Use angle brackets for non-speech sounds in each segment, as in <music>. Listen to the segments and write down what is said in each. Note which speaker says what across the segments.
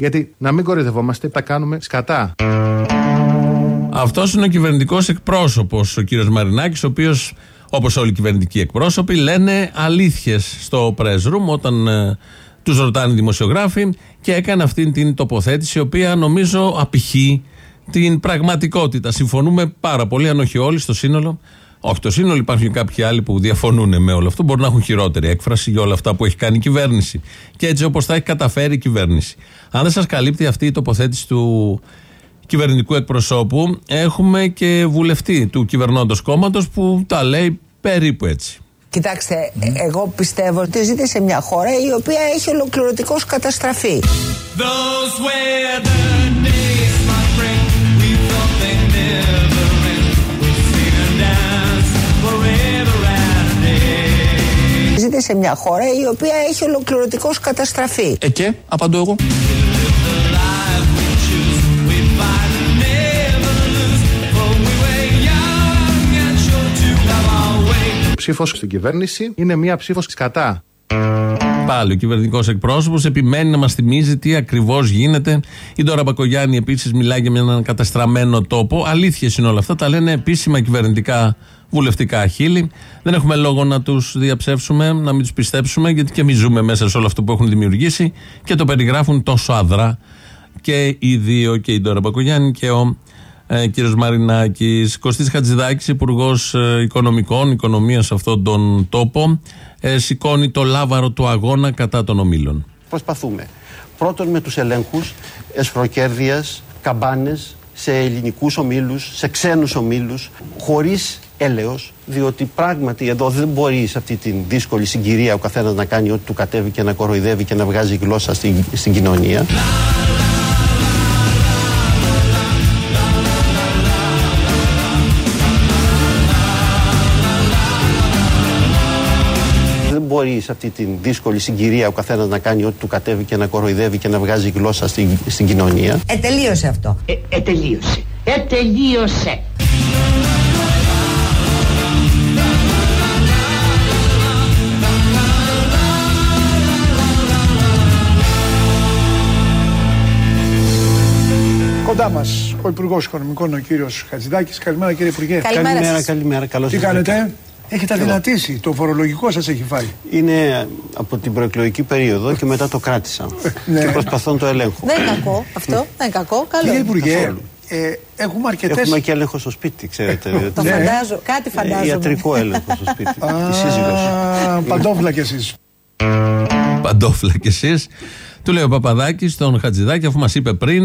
Speaker 1: Γιατί να μην κορυδευόμαστε, τα κάνουμε σκατά.
Speaker 2: Αυτός είναι ο κυβερνητικός εκπρόσωπος, ο κύριος Μαρινάκης, ο οποίος, όπως όλοι οι κυβερνητικοί εκπρόσωποι, λένε αλήθειες στο press room όταν ε, τους ρωτάνε οι δημοσιογράφοι και έκανε αυτή την τοποθέτηση, η οποία νομίζω απηχεί την πραγματικότητα. Συμφωνούμε πάρα πολύ, αν όχι όλοι, στο σύνολο. Όχι, το σύνολο υπάρχουν και κάποιοι άλλοι που διαφωνούν με όλο αυτό. Μπορούν να έχουν χειρότερη έκφραση για όλα αυτά που έχει κάνει η κυβέρνηση. Και έτσι όπως θα έχει καταφέρει η κυβέρνηση. Αν δεν σας καλύπτει αυτή η τοποθέτηση του κυβερνητικού εκπροσώπου, έχουμε και βουλευτή του κυβερνώντος κόμματος που τα λέει περίπου έτσι.
Speaker 3: Κοιτάξτε, εγώ πιστεύω ότι ζείτε σε μια χώρα η οποία έχει ολοκληρωτικώς καταστραφεί. Ζείτε σε μια χώρα η οποία έχει ολοκληρωτικώς καταστραφεί.
Speaker 4: Ε και, απαντώ εγώ.
Speaker 1: ψήφος στην κυβέρνηση είναι μία ψήφος κατά.
Speaker 2: Πάλι ο κυβερνητικός εκπρόσωπος επιμένει να μας θυμίζει τι ακριβώς γίνεται. Η Ντόρα Μπακογιάννη επίσης μιλάει για έναν καταστραμμένο τόπο. Αλήθειες είναι όλα αυτά. Τα λένε επίσημα κυβερνητικά βουλευτικά χείλη. Δεν έχουμε λόγο να τους διαψεύσουμε, να μην τους πιστέψουμε, γιατί και εμείς ζούμε μέσα σε όλο αυτό που έχουν δημιουργήσει και το περιγράφουν τόσο αδρά και οι δύο, και η Ντόρα Μπακογιάννη και ο ε, κύριος Μαρινάκης. Κωστής Χατζηδάκης, υπουργός ε, Οικονομικών, Οικονομίας σε αυτόν τον τόπο, ε, σηκώνει το λάβαρο του αγώνα κατά των ομίλων.
Speaker 5: Προσπαθούμε. Πρώτον με τους ελέγχους εσφροκέρδειας, καμπάνες, σε ελληνικούς ομίλους, σε ξένους ομίλους, χωρίς έλεος, διότι πράγματι εδώ δεν μπορεί σε αυτή τη δύσκολη συγκυρία ο καθένας να κάνει ό,τι του κατέβει και να κοροϊδεύει και να βγάζει γλώσσα στην, στην κοινωνία. Μπορεί σε αυτή τη δύσκολη συγκυρία ο καθένας να κάνει ό,τι του κατέβει και να κοροϊδεύει και να βγάζει γλώσσα στην, στην κοινωνία;
Speaker 3: Ε, τελείωσε αυτό.
Speaker 6: Ε, ε, τελείωσε. Ε, τελείωσε.
Speaker 7: Κοντά μας ο Υπουργός Οικονομικών, ο κύριος Χατζηδάκης. Καλημέρα, κύριε Υπουργέ.
Speaker 5: Καλημέρα, καλημέρα. καλημέρα. Καλώς
Speaker 7: Τι κάνετε; Έχετε αδυνατήσει. Το φορολογικό σας έχει φάει.
Speaker 5: Είναι από την προεκλογική περίοδο και μετά το κράτησα. ναι. Και προσπαθώ να το ελέγχω.
Speaker 3: Δεν είναι κακό αυτό. Δεν είναι κακό. Καλό.
Speaker 7: Κύριε Υπουργέ, ε, έχουμε αρκετέ.
Speaker 5: Έχουμε και έλεγχο στο σπίτι, ξέρετε.
Speaker 3: το ναι. φαντάζω. Κάτι φαντάζομαι.
Speaker 5: Ιατρικό έλεγχο στο σπίτι. Τη σύζυγος.
Speaker 7: Παντόφλα κι εσείς.
Speaker 2: Παντόφλα κι εσείς. Του λέει ο Παπαδάκης στον Χατζηδάκη, αφού μας είπε πριν,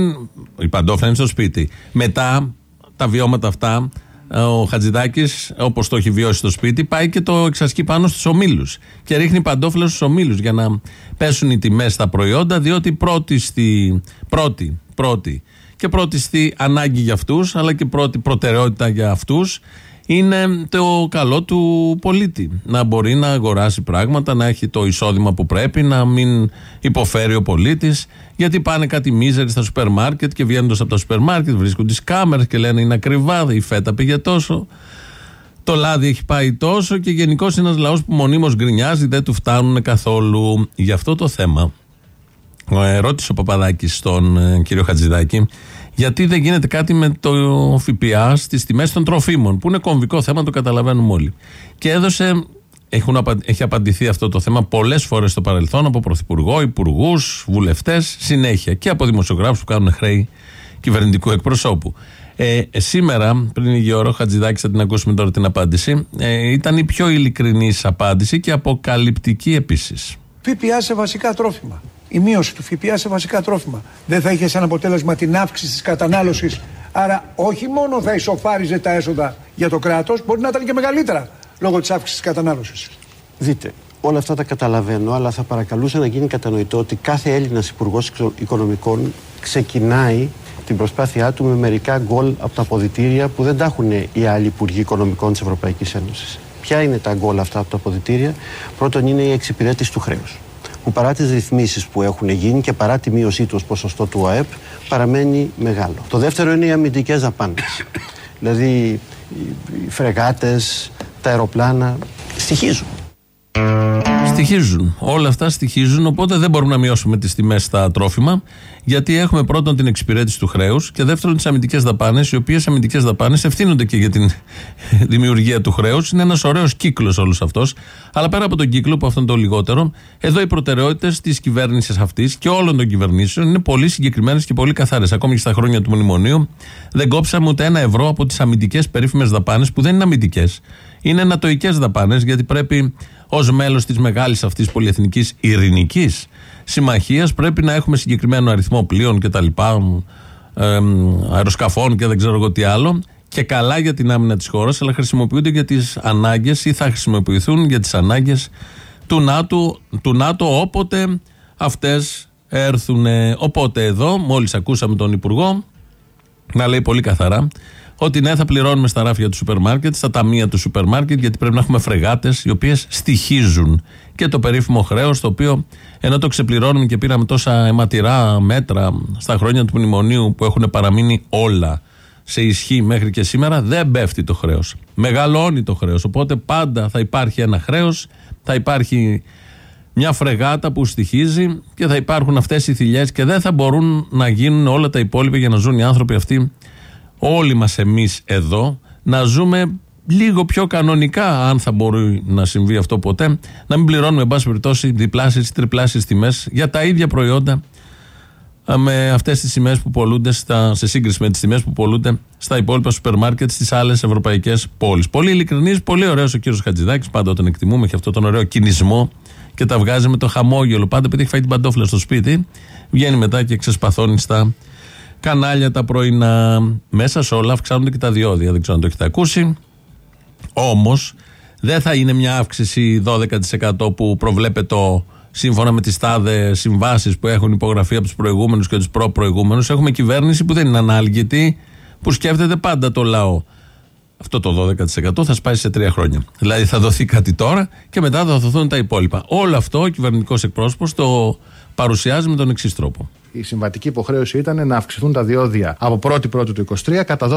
Speaker 2: η παντόφλα είναι στο σπίτι. Μετά τα βιώματα αυτά ο Χατζηδάκης, όπως το έχει βιώσει στο σπίτι, πάει και το εξασκεί πάνω στους ομίλους. Και ρίχνει παντόφλε στους ομίλους για να πέσουν οι τιμές στα προϊόντα, διότι πρώτη, στη, πρώτη, πρώτη και πρώτη στη ανάγκη για αυτούς, αλλά και πρώτη προτεραιότητα για αυτούς είναι το καλό του πολίτη. Να μπορεί να αγοράσει πράγματα, να έχει το εισόδημα που πρέπει, να μην υποφέρει ο πολίτης. Γιατί πάνε κάτι μίζεροι στα σούπερ μάρκετ και βγαίνοντας από τα σούπερ μάρκετ βρίσκουν τις κάμερες και λένε είναι ακριβά, η φέτα πήγε τόσο. Το λάδι έχει πάει τόσο και γενικώς είναι ένας λαός που μονίμως γκρινιάζει, δεν του φτάνουν καθόλου. Γι' αυτό το θέμα, ρώτησε ο Παπαδάκης στον ε, κύριο Χατζηδάκη, γιατί δεν γίνεται κάτι με το ΦΠΑ στις τιμές των τροφίμων, που είναι κομβικό θέμα, το καταλαβαίνουμε όλοι. Και έδωσε, έχουν, έχει απαντηθεί αυτό το θέμα πολλές φορές στο παρελθόν από πρωθυπουργό, υπουργούς, βουλευτές, συνέχεια και από δημοσιογράφους που κάνουν χρέη κυβερνητικού εκπροσώπου. Ε, σήμερα, πριν λίγη ώρα, ο Χατζηδάκη, θα την ακούσουμε τώρα την απάντηση, ε, ήταν η πιο ειλικρινής απάντηση και αποκαλυπτική επίσης.
Speaker 7: ΦΠΑ σε βασικά τρόφιμα η μείωση του ΦΠΑ σε βασικά τρόφιμα. Δεν θα είχε σαν αποτέλεσμα την αύξηση της κατανάλωσης. Άρα, όχι μόνο θα ισοφάριζε τα έσοδα για το κράτος, μπορεί να ήταν και μεγαλύτερα λόγω της αύξησης της κατανάλωσης.
Speaker 5: Δείτε, Όλα αυτά τα καταλαβαίνω, αλλά θα παρακαλούσα να γίνει κατανοητό ότι κάθε Έλληνας Υπουργός Οικονομικών ξεκινάει την προσπάθειά του με μερικά γκολ από τα αποδητήρια που δεν τα έχουν οι άλλοι Υπουργοί Οικονομικών της Ευρωπαϊκής Ένωσης. Ποια είναι τα γκολ αυτά από τα αποδητήρια, Πρώτον είναι η εξυπηρέτηση του χρέους. Που παρά τις ρυθμίσεις που έχουν γίνει και παρά τη μείωσή του ως ποσοστό του ΑΕΠ, παραμένει μεγάλο. Το δεύτερο είναι οι αμυντικές δαπάνες. δηλαδή οι φρεγάτες, τα αεροπλάνα στοιχίζουν.
Speaker 2: Στοιχίζουν. Όλα αυτά στοιχίζουν. Οπότε δεν μπορούμε να μειώσουμε τις τιμές στα τρόφιμα. Γιατί έχουμε πρώτον την εξυπηρέτηση του χρέους και δεύτερον τις αμυντικές δαπάνες, οι οποίες αμυντικές δαπάνες ευθύνονται και για την <laughs> δημιουργία του χρέους. Είναι ένας ωραίος κύκλος όλος αυτός. Αλλά πέρα από τον κύκλο, που αυτό είναι το λιγότερο, εδώ οι προτεραιότητες της κυβέρνησης αυτής και όλων των κυβερνήσεων είναι πολύ συγκεκριμένες και πολύ καθαρές. Ακόμη και στα χρόνια του μνημονίου δεν κόψαμε ούτε ένα ευρώ από τις αμυντικές περίφημες δαπάνες που δεν είναι αμυντικές. Είναι ανατοικέ δαπάνες γιατί πρέπει ως μέλος της μεγάλης αυτής πολυεθνικής ειρηνικής συμμαχίας πρέπει να έχουμε συγκεκριμένο αριθμό πλοίων και τα λοιπά, ε, αεροσκαφών και δεν ξέρω εγώ τι άλλο. Και καλά για την άμυνα της χώρας, αλλά χρησιμοποιούνται για τις ανάγκες ή θα χρησιμοποιηθούν για τις ανάγκες του ΝΑΤΟ, του ΝΑΤΟ όποτε αυτές έρθουν. Οπότε εδώ, μόλις ακούσαμε τον Υπουργό να λέει πολύ καθαρά ότι ναι, θα πληρώνουμε στα ράφια του σούπερ μάρκετ, στα ταμεία του σούπερ μάρκετ, γιατί πρέπει να έχουμε φρεγάτες οι οποίες στοιχίζουν. Και το περίφημο χρέος, το οποίο ενώ το ξεπληρώνουμε και πήραμε τόσα αιματηρά μέτρα στα χρόνια του μνημονίου που έχουν παραμείνει όλα σε ισχύ μέχρι και σήμερα, δεν πέφτει το χρέος. Μεγαλώνει το χρέος. Οπότε πάντα θα υπάρχει ένα χρέος, θα υπάρχει μια φρεγάτα που στοιχίζει και θα υπάρχουν αυτές οι θηλιές και δεν θα μπορούν να γίνουν όλα τα υπόλοιπα για να ζουν οι άνθρωποι αυτοί όλοι μας εμείς εδώ να ζούμε λίγο πιο κανονικά, αν θα μπορεί να συμβεί αυτό ποτέ, να μην πληρώνουμε, εν πάση περιπτώσει, διπλάσεις ή τριπλάσεις τιμές για τα ίδια προϊόντα με αυτές τις τιμές που πολλούνται στα, σε σύγκριση με τις τιμές που πολλούνται στα υπόλοιπα σούπερ μάρκετ στις άλλες ευρωπαϊκές πόλεις. Πολύ ειλικρινής, πολύ ωραίος ο κύριος Χατζηδάκης, πάντα τον εκτιμούμε, έχει αυτό τον ωραίο κινησμό και τα βγάζει με το χαμόγελο. Πάντα επειδή έχει φάει την παντόφλα στο σπίτι, βγαίνει μετά και ξεσπαθώνει στα κανάλια τα πρωινά. Μέσα σε όλα αυξάνονται και τα διόδια. Δεν ξέρω αν το έχετε ακούσει. Όμως δεν θα είναι μια αύξηση 12% που προβλέπεται σύμφωνα με τις τάδε συμβάσεις που έχουν υπογραφεί από τους προηγούμενους και τους προ-προηγούμενους. Έχουμε κυβέρνηση που δεν είναι ανάλγητη, που σκέφτεται πάντα το λαό. Αυτό το 12% θα σπάσει σε τρία χρόνια. Δηλαδή θα δοθεί κάτι τώρα και μετά θα δοθούν τα υπόλοιπα. Όλο αυτό ο κυβερνητικός εκπρόσωπος το παρουσιάζει με τον εξής τρόπο
Speaker 1: η συμβατική υποχρέωση ήταν να αυξηθούν τα διόδια από 1η Πρώτη του 23 κατά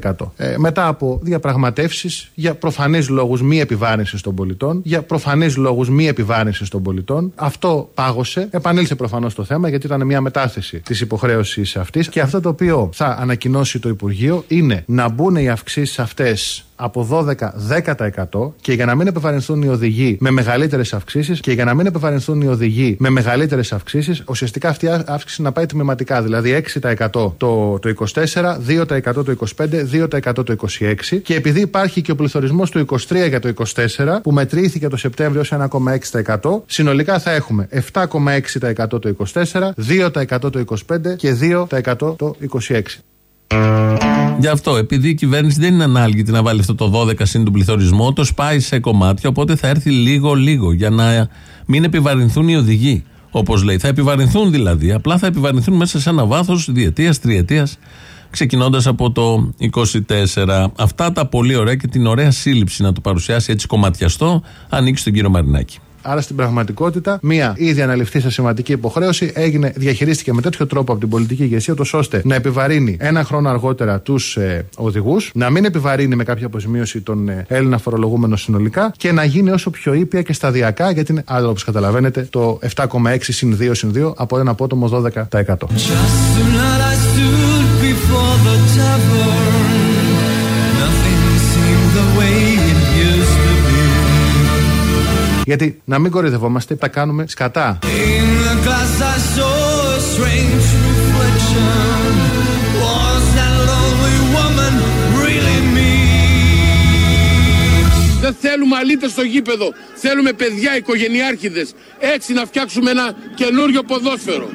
Speaker 1: 12%. Ε, μετά από διαπραγματεύσεις για προφανείς λόγους μη επιβάρυνσης των πολιτών, για προφανείς λόγους μη επιβάρυνσης των πολιτών, αυτό πάγωσε. Επανήλθε προφανώς το θέμα γιατί ήταν μια μετάθεση της υποχρέωσης αυτής και αυτό το οποίο θα ανακοινώσει το Υπουργείο είναι να μπουν οι αυξήσεις αυτές από 12-10% και για να μην επιβαρυνθούν οι οδηγοί με μεγαλύτερες αυξήσεις και για να μην επιβαρυνθούν οι οδηγοί με μεγαλύτερες αυξήσεις, ουσιαστικά αυτή η αύξηση να πάει τμηματικά. Δηλαδή 6% το, το 24, 2% το 25, 2% το 26. Και επειδή υπάρχει και ο πληθωρισμός του 23 για το 24, που μετρήθηκε το Σεπτέμβριο σε 1,6%, συνολικά θα έχουμε 7,6% το 24, 2% το 25 και 2% το 26.
Speaker 2: Γι' αυτό, επειδή η κυβέρνηση δεν είναι ανάλγητη να βάλει αυτό το 12 συν του πληθωρισμό, το σπάει σε κομμάτια, οπότε θα έρθει λίγο-λίγο για να μην επιβαρυνθούν οι οδηγοί. Όπως λέει, θα επιβαρυνθούν δηλαδή, απλά θα επιβαρυνθούν μέσα σε ένα βάθος διετίας, τριετίας, ξεκινώντας από το 24. Αυτά τα πολύ ωραία και την ωραία σύλληψη να το παρουσιάσει έτσι κομματιαστό, ανήκει στον κύριο Μαρινάκη.
Speaker 1: Άρα στην πραγματικότητα, μία ήδη αναλυφθή σε σημαντική υποχρέωση έγινε, διαχειρίστηκε με τέτοιο τρόπο από την πολιτική ηγεσία, ώστε να επιβαρύνει ένα χρόνο αργότερα τους ε, οδηγούς, να μην επιβαρύνει με κάποια αποζημίωση τον ε, Έλληνα φορολογούμενο συνολικά και να γίνει όσο πιο ήπια και σταδιακά, γιατί είναι άλλο όπως καταλαβαίνετε το 7,6 συν 2 συν 2 από ένα απότομο 12%. Γιατί να μην κορυδευόμαστε, τα κάνουμε σκατά.
Speaker 4: Δεν θέλουμε αλήτες στο γήπεδο. Θέλουμε παιδιά, οικογενειάρχηδες. Έτσι να φτιάξουμε ένα καινούριο ποδόσφαιρο.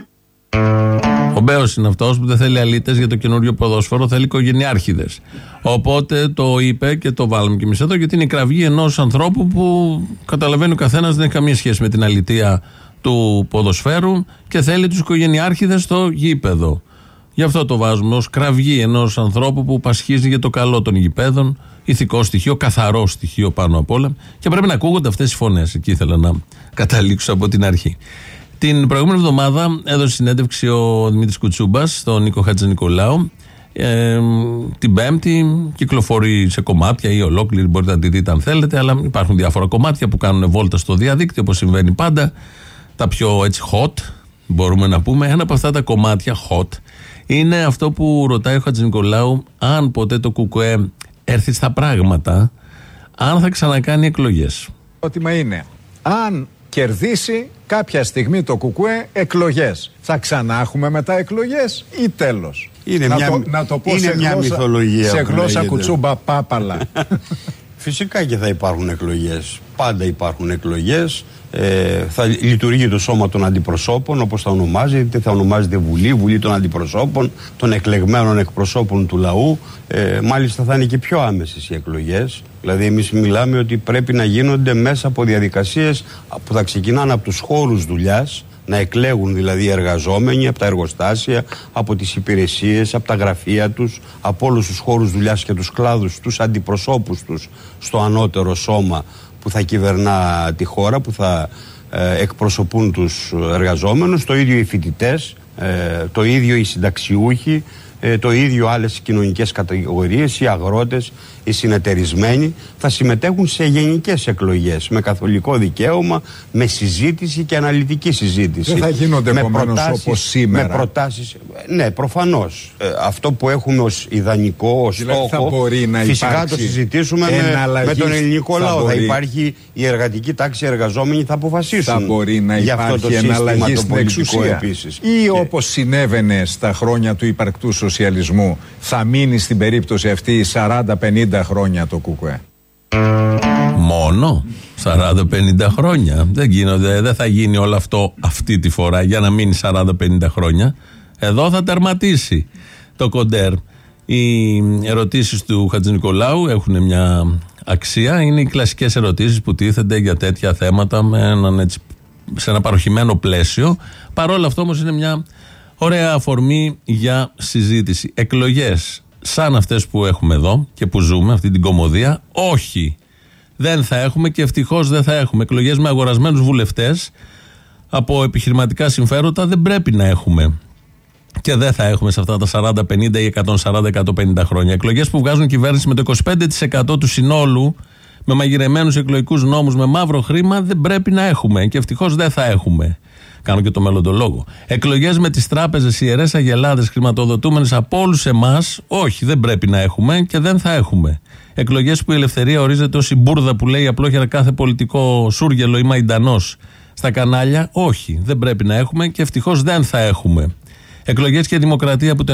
Speaker 2: Κομπέο είναι αυτός που δεν θέλει αλήτες για το καινούριο ποδόσφαιρο, θέλει οικογενειάρχηδες. Οπότε το είπε και το βάλαμε κι εμείς εδώ, γιατί είναι η κραυγή ενός ανθρώπου που καταλαβαίνει ο καθένας δεν έχει καμία σχέση με την αλητεία του ποδοσφαίρου και θέλει τους οικογενειάρχηδες στο γήπεδο. Γι' αυτό το βάζουμε ως κραυγή ενός ανθρώπου που πασχίζει για το καλό των γηπέδων, ηθικό στοιχείο, καθαρό στοιχείο πάνω απ' όλα. Και πρέπει να ακούγονται αυτές οι φωνές. Εκεί ήθελα να καταλήξω από την αρχή. Την προηγούμενη εβδομάδα έδωσε συνέντευξη ο Δημήτρης Κουτσούμπας στον Νίκο Χατζηνικολάου. Ε, την Πέμπτη κυκλοφορεί σε κομμάτια ή ολόκληρη, μπορείτε να τη δείτε αν θέλετε, αλλά υπάρχουν διάφορα κομμάτια που κάνουν βόλτα στο διαδίκτυο, όπως συμβαίνει πάντα. Τα πιο έτσι hot, μπορούμε να πούμε. Ένα από αυτά τα κομμάτια hot είναι αυτό που ρωτάει ο Χατζηνικολάου αν ποτέ το ΚΚΕ έρθει στα πράγματα, αν θα ξανακάνει εκλογές.
Speaker 8: Το ερώτημα είναι, αν κερδίσει κάποια στιγμή το ΚΚΕ εκλογές, θα ξανά έχουμε μετά εκλογές ή τέλος;
Speaker 9: Είναι
Speaker 8: να,
Speaker 9: μια-
Speaker 8: το, να το πω
Speaker 9: είναι
Speaker 8: σε
Speaker 9: μια
Speaker 8: γλώσσα,
Speaker 9: μυθολογία
Speaker 8: σε
Speaker 9: που
Speaker 8: γλώσσα
Speaker 9: λέγεται.
Speaker 8: κουτσούμπα πάπαλα. <laughs>
Speaker 9: Φυσικά και θα υπάρχουν εκλογές. Πάντα υπάρχουν εκλογές. Ε, θα λειτουργεί το σώμα των αντιπροσώπων, όπως θα ονομάζεται. Θα ονομάζεται Βουλή, Βουλή των Αντιπροσώπων, των εκλεγμένων εκπροσώπων του λαού. Ε, μάλιστα θα είναι και πιο άμεσες οι εκλογές. Δηλαδή εμείς μιλάμε ότι πρέπει να γίνονται μέσα από διαδικασίες που θα ξεκινάνε από τους χώρους δουλειάς, να εκλέγουν δηλαδή οι εργαζόμενοι από τα εργοστάσια, από τις υπηρεσίες, από τα γραφεία τους, από όλους τους χώρους δουλειάς και τους κλάδους, τους αντιπροσώπους τους στο ανώτερο σώμα που θα κυβερνά τη χώρα, που θα ε, εκπροσωπούν τους εργαζόμενους, το ίδιο οι φοιτητές, το ίδιο οι συνταξιούχοι, ε, το ίδιο άλλες κοινωνικές κατηγορίες, οι αγρότες, οι συνεταιρισμένοι θα συμμετέχουν σε γενικές εκλογές με καθολικό δικαίωμα, με συζήτηση και αναλυτική συζήτηση.
Speaker 8: Δεν θα γίνονται
Speaker 9: με
Speaker 8: επομένως
Speaker 9: προτάσεις-
Speaker 8: όπως σήμερα.
Speaker 9: Με προτάσεις, ναι προφανώς. Ε, αυτό που έχουμε ως ιδανικό, ως
Speaker 8: Δηλαδή
Speaker 9: στόχο,
Speaker 8: θα μπορεί να
Speaker 9: φυσικά
Speaker 8: υπάρξει
Speaker 9: το συζητήσουμε με,
Speaker 8: εναλλαγή
Speaker 9: με τον ελληνικό
Speaker 8: θα
Speaker 9: λαό. Θα
Speaker 8: μπορεί.
Speaker 9: υπάρχει η εργατική τάξη, οι εργαζόμενοι θα αποφασίσουν.
Speaker 8: θα μπορεί να
Speaker 9: για αυτό το
Speaker 8: υπάρχει
Speaker 9: σύστημα
Speaker 8: εναλλαγή
Speaker 9: το
Speaker 8: στην
Speaker 9: πολιτικό
Speaker 8: εξουσία.
Speaker 9: επίσης.
Speaker 8: Ή
Speaker 9: Και-
Speaker 8: όπως συνέβαινε στα χρόνια του υπαρκτού σοσιαλισμού θα μείνει στην περίπτωση αυτή 40-50 χρόνια το ΚΚΕ.
Speaker 2: Μόνο 40-50 χρόνια. Δεν, γίνονται, δεν θα γίνει όλο αυτό αυτή τη φορά για να μείνει 40-50 χρόνια. Εδώ θα τερματίσει το κοντέρ. Οι ερωτήσεις του Χατζη Νικολάου έχουν μια αξία. Είναι οι κλασικές ερωτήσεις που τίθενται για τέτοια θέματα με έναν έτσι, σε ένα παροχημένο πλαίσιο. Παρόλα αυτό όμως είναι μια ωραία αφορμή για συζήτηση. Εκλογές σαν αυτές που έχουμε εδώ και που ζούμε, αυτή την κομμωδία, όχι. Δεν θα έχουμε και ευτυχώς δεν θα έχουμε. Εκλογές με αγορασμένους βουλευτές από επιχειρηματικά συμφέροντα δεν πρέπει να έχουμε. Και δεν θα έχουμε σε αυτά τα 40, 50 ή 140-150 χρόνια. Εκλογές που βγάζουν κυβέρνηση με το 25% του συνόλου, με μαγειρεμένους εκλογικούς νόμους, με μαύρο χρήμα, δεν πρέπει να έχουμε. Και ευτυχώς δεν θα έχουμε. Κάνω και το μελλοντολόγο. Εκλογές με τις τράπεζες, ιερές αγελάδες, χρηματοδοτούμενες από όλους εμάς, όχι, δεν πρέπει να έχουμε και δεν θα έχουμε. Εκλογές που η ελευθερία ορίζεται ως η μπουρδα που λέει απλόχερα κάθε πολιτικό σούργελο ή μαϊντανός στα κανάλια, όχι, δεν πρέπει να έχουμε και ευτυχώς δεν θα έχουμε. Εκλογές και δημοκρατία που το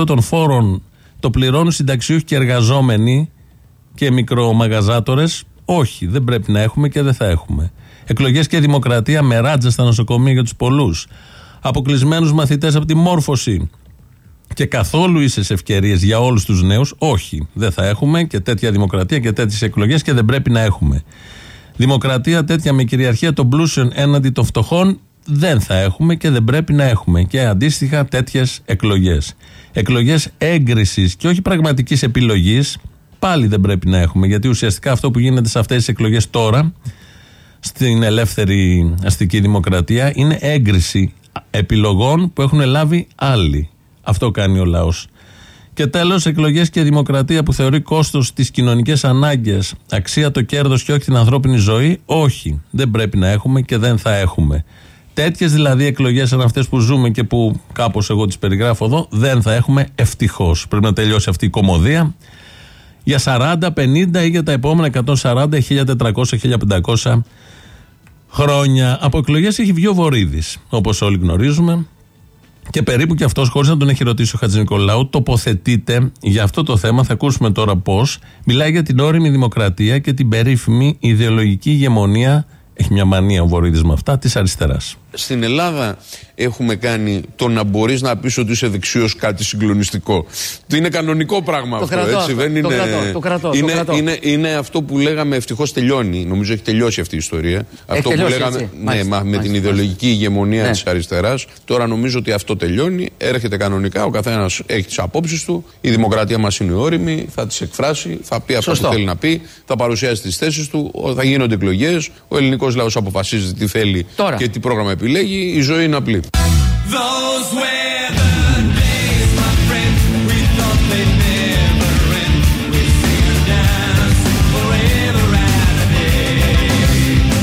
Speaker 2: 95% των φόρων το πληρώνουν συνταξιούχοι και εργαζόμενοι και μικρομαγαζάτορες, όχι, δεν πρέπει να έχουμε και δεν θα έχουμε. Εκλογές και δημοκρατία με ράτζα στα νοσοκομεία για τους πολλούς. Αποκλεισμένους μαθητές από τη μόρφωση και καθόλου ίσες ευκαιρίες για όλους τους νέους, όχι. Δεν θα έχουμε και τέτοια δημοκρατία και τέτοιες εκλογές και δεν πρέπει να έχουμε. Δημοκρατία τέτοια με κυριαρχία των πλούσιων έναντι των φτωχών δεν θα έχουμε και δεν πρέπει να έχουμε. Και αντίστοιχα τέτοιες εκλογές. Εκλογές έγκρισης και όχι πραγματικής επιλογής πάλι δεν πρέπει να έχουμε. Γιατί ουσιαστικά αυτό που γίνεται σε αυτές τις εκλογές τώρα, στην ελεύθερη αστική δημοκρατία, είναι έγκριση επιλογών που έχουν λάβει άλλοι. Αυτό κάνει ο λαός. Και τέλος, εκλογές και δημοκρατία που θεωρεί κόστος τις κοινωνικές ανάγκες, αξία το κέρδος και όχι την ανθρώπινη ζωή, όχι. Δεν πρέπει να έχουμε και δεν θα έχουμε. Τέτοιες δηλαδή εκλογές σαν αυτές που ζούμε και που κάπως εγώ τις περιγράφω εδώ, δεν θα έχουμε ευτυχώς. Πρέπει να τελειώσει αυτή η κομμωδία για 40, 50 ή για τα επόμενα 140, 1400, 1500 χρόνια. Από εκλογές έχει βγει ο Βορύδης, όπως όλοι γνωρίζουμε. Και περίπου και αυτός, χωρίς να τον έχει ρωτήσει ο Χατζη Νικολάου, τοποθετείται για αυτό το θέμα. Θα ακούσουμε τώρα πώς. Μιλάει για την όρημη δημοκρατία και την περίφημη ιδεολογική ηγεμονία. Έχει μια μανία ο Βορύδης με αυτά, της αριστεράς.
Speaker 4: Στην Ελλάδα έχουμε κάνει το να μπορείς να πεις ότι είσαι δεξιό κάτι συγκλονιστικό. Το είναι κανονικό πράγμα
Speaker 10: Το
Speaker 4: αυτό,
Speaker 10: κρατώ
Speaker 4: έτσι.
Speaker 10: αυτό,
Speaker 4: Δεν
Speaker 10: το
Speaker 4: είναι...
Speaker 10: κρατώ, το κρατώ, το
Speaker 4: είναι,
Speaker 10: κρατώ.
Speaker 4: είναι, είναι αυτό που λέγαμε ευτυχώς τελειώνει. Νομίζω έχει τελειώσει αυτή η ιστορία. αυτό που
Speaker 10: τελειώσει,
Speaker 4: λέγαμε
Speaker 10: έτσι.
Speaker 4: ναι,
Speaker 10: Μάλιστα,
Speaker 4: μα, με
Speaker 10: μάλιστα,
Speaker 4: την ιδεολογική ηγεμονία
Speaker 10: Ναι.
Speaker 4: της αριστεράς. Τώρα νομίζω ότι αυτό τελειώνει. Έρχεται κανονικά. Ο καθένας έχει τις απόψεις του. Η δημοκρατία μας είναι όρημη. Θα τις εκφράσει. Θα πει αυτό
Speaker 10: Σωστό.
Speaker 4: που θέλει να πει. Θα παρουσιάσει τις θέσεις του. ο- Θα γίνονται εκλογές. Ο ελληνικός λαός αποφασίζει τι θέλει
Speaker 10: Τώρα.
Speaker 4: και τι πρόγραμμα επιλέγει. Η ζωή είναι απλή.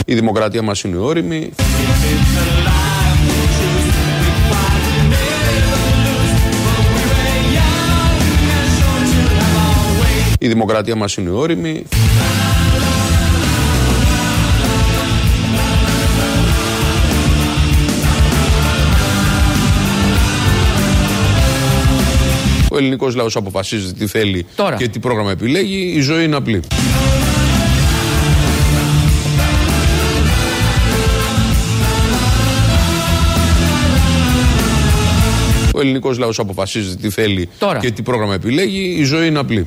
Speaker 4: Η δημοκρατία μας είναι όρημη. Η δημοκρατία μας είναι όρημη. Ο ελληνικός λαός αποφασίζει τι θέλει
Speaker 10: Τώρα.
Speaker 4: και τι πρόγραμμα επιλέγει. Η ζωή είναι απλή. Ο ελληνικός λαός αποφασίζει τι θέλει
Speaker 10: Τώρα.
Speaker 4: και τι πρόγραμμα επιλέγει. Η ζωή είναι απλή.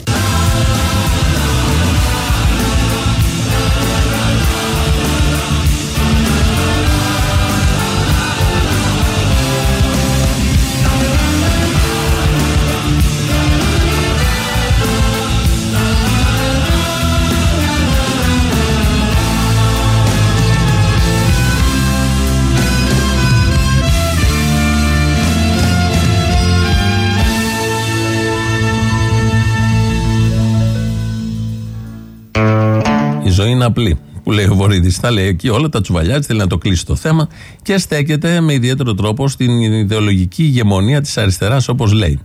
Speaker 2: Είναι απλή. Που λέει ο Βορύδης. Τα λέει εκεί όλα, τα τσουβαλιάζει, θέλει να το κλείσει το θέμα και στέκεται με ιδιαίτερο τρόπο στην ιδεολογική ηγεμονία της αριστεράς, όπως λέει.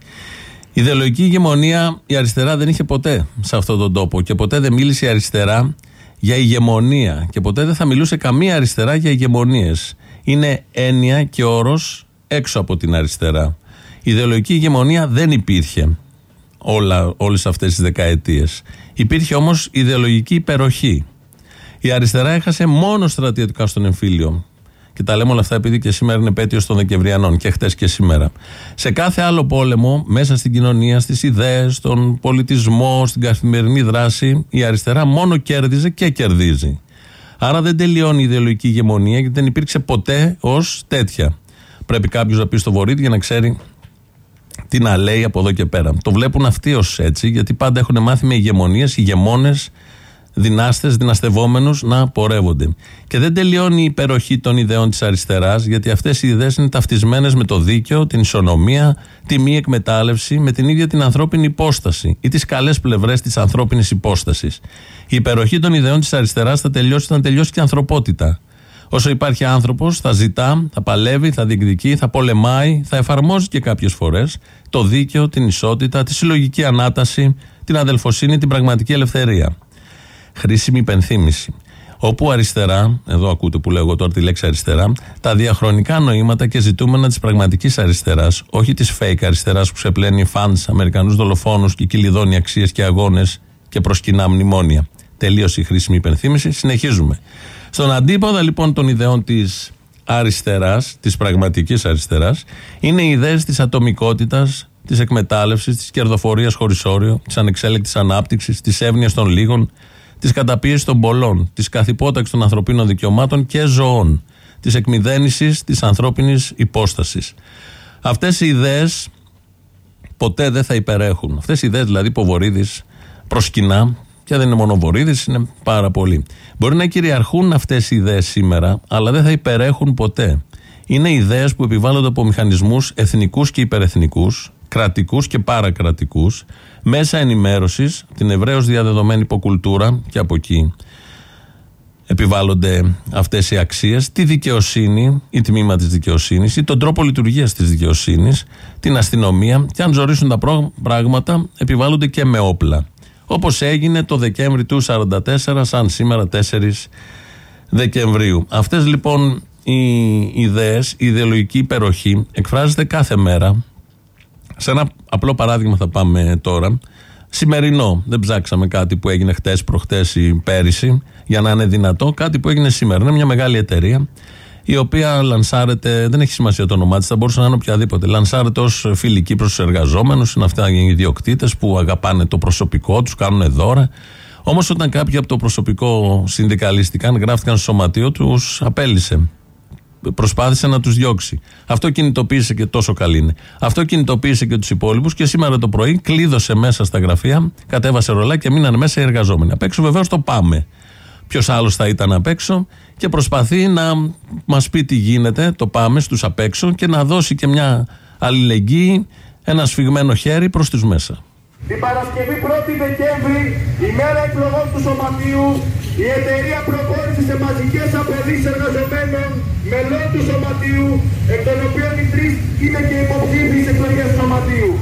Speaker 2: Η ιδεολογική ηγεμονία η αριστερά δεν είχε ποτέ σε αυτόν τον τόπο και ποτέ δεν μίλησε η αριστερά για ηγεμονία και ποτέ δεν θα μιλούσε καμία αριστερά για ηγεμονίες. Είναι έννοια και όρος έξω από την αριστερά. Η ιδεολογική ηγεμονία δεν υπήρχε όλα, όλες αυτές τις δεκαετίες. Υπήρχε όμως ιδεολογική υπεροχή. Η αριστερά έχασε μόνο στρατιωτικά στον εμφύλιο. Και τα λέμε όλα αυτά επειδή και σήμερα είναι επέτειος των Δεκεμβριανών και χτες και σήμερα. Σε κάθε άλλο πόλεμο, μέσα στην κοινωνία, στις ιδέες, στον πολιτισμό, στην καθημερινή δράση, η αριστερά μόνο κέρδιζε και κερδίζει. Άρα δεν τελειώνει η ιδεολογική ηγεμονία γιατί δεν υπήρξε ποτέ ως τέτοια. Πρέπει κάποιος να πει στο βορείδι για να ξέρει τι να λέει από εδώ και πέρα. Το βλέπουν αυτοί ως έτσι, γιατί πάντα έχουν μάθει με ηγεμονίες, ηγεμόνες, δυνάστες, δυναστευόμενους να πορεύονται. Και δεν τελειώνει η υπεροχή των ιδεών της αριστεράς, γιατί αυτές οι ιδέες είναι ταυτισμένες με το δίκαιο, την ισονομία, τη μη εκμετάλλευση, με την ίδια την ανθρώπινη υπόσταση ή τις καλές πλευρές της ανθρώπινης υπόστασης. Η υπεροχή των ιδεών της αριστεράς θα τελειώσει όταν τελειώσει και η ανθρωπότητα. Όσο υπάρχει άνθρωπος, θα ζητά, θα παλεύει, θα διεκδικεί, θα πολεμάει, θα εφαρμόζει και κάποιες φορές το δίκαιο, την ισότητα, τη συλλογική ανάταση, την αδελφοσύνη, την πραγματική ελευθερία. Χρήσιμη υπενθύμηση. Όπου αριστερά, εδώ ακούτε που λέω εγώ τώρα τη λέξη αριστερά, τα διαχρονικά νοήματα και ζητούμενα της πραγματικής αριστεράς, όχι της fake αριστεράς που ξεπλένει φαν, Αμερικανούς δολοφόνους και κυλιδώνει αξίες και αγώνες και προσκυνά μνημόνια. Τελείωσε η χρήσιμη υπενθύμηση. Συνεχίζουμε. Στον αντίποδα λοιπόν των ιδεών της αριστεράς, της πραγματικής αριστεράς, είναι οι ιδέες της ατομικότητας, της εκμετάλλευσης, της κερδοφορίας χωρίς όριο, της ανεξέλεκτης ανάπτυξης, της εύνοια των λίγων, της καταπίεσης των πολλών, της καθυπόταξης των ανθρωπίνων δικαιωμάτων και ζωών, της εκμυδένισης της ανθρώπινης υπόστασης. Αυτές οι ιδέες ποτέ δεν θα υπερέχουν. Αυτές οι ιδέες δηλαδή που ο Βορύδης προσκυνά, και δεν είναι μόνο ο Βορύδης, είναι πάρα πολλοί. Μπορεί να κυριαρχούν αυτές οι ιδέες σήμερα, αλλά δεν θα υπερέχουν ποτέ. Είναι ιδέες που επιβάλλονται από μηχανισμούς εθνικούς και υπερεθνικούς, κρατικούς και παρακρατικούς, μέσα ενημέρωσης, την ευρέως διαδεδομένη υποκουλτούρα και από εκεί επιβάλλονται αυτές οι αξίες, τη δικαιοσύνη ή τμήμα της δικαιοσύνης ή τον τρόπο λειτουργίας της δικαιοσύνης, την αστυνομία και αν ζορίσουν τα πρό- πράγματα επιβάλλονται και με όπλα. Όπως έγινε το Δεκέμβρη του 1944 σαν σήμερα 4 Δεκεμβρίου. Αυτές λοιπόν οι ιδέες, η ιδεολογική υπεροχή εκφράζεται κάθε μέρα σε ένα απλό παράδειγμα θα πάμε τώρα. Σημερινό. Δεν ψάξαμε κάτι που έγινε χτες, προχτές ή πέρυσι για να είναι δυνατό. Κάτι που έγινε σήμερα. Είναι μια μεγάλη εταιρεία η οποία λανσάρεται, δεν έχει σημασία το όνομά της, θα μπορούσε να είναι οποιαδήποτε. Λανσάρεται ως φιλική προ του εργαζόμενους, είναι αυτά οι ιδιοκτήτες που αγαπάνε το προσωπικό τους, κάνουν δώρα. Όμως όταν κάποιοι από το προσωπικό συνδικαλίστηκαν, γράφτηκαν στο σωματείο, τους απέλησε. Προσπάθησε να τους διώξει. Αυτό κινητοποίησε και τόσο καλή είναι. Αυτό κινητοποίησε και τους υπόλοιπους και σήμερα το πρωί κλείδωσε μέσα στα γραφεία, κατέβασε ρολά και μείναν μέσα οι εργαζόμενοι. Απ' έξω βεβαίως το πάμε. Ποιος άλλος θα ήταν απ' έξω και προσπαθεί να μας πει τι γίνεται, το πάμε στους απ' έξω και να δώσει και μια αλληλεγγύη, ένα σφιγμένο χέρι προς τους μέσα.
Speaker 10: Την Παρασκευή 1η Δεκέμβρη, ημέρα εκλογών του Σωματείου, η εταιρεία προχώρησε σε μαζικές απολύσεις εργαζομένων μελών του Σωματείου, εκ των οποίων οι τρεις είναι και υποψήφιοι στις εκλογές του Σωματείου.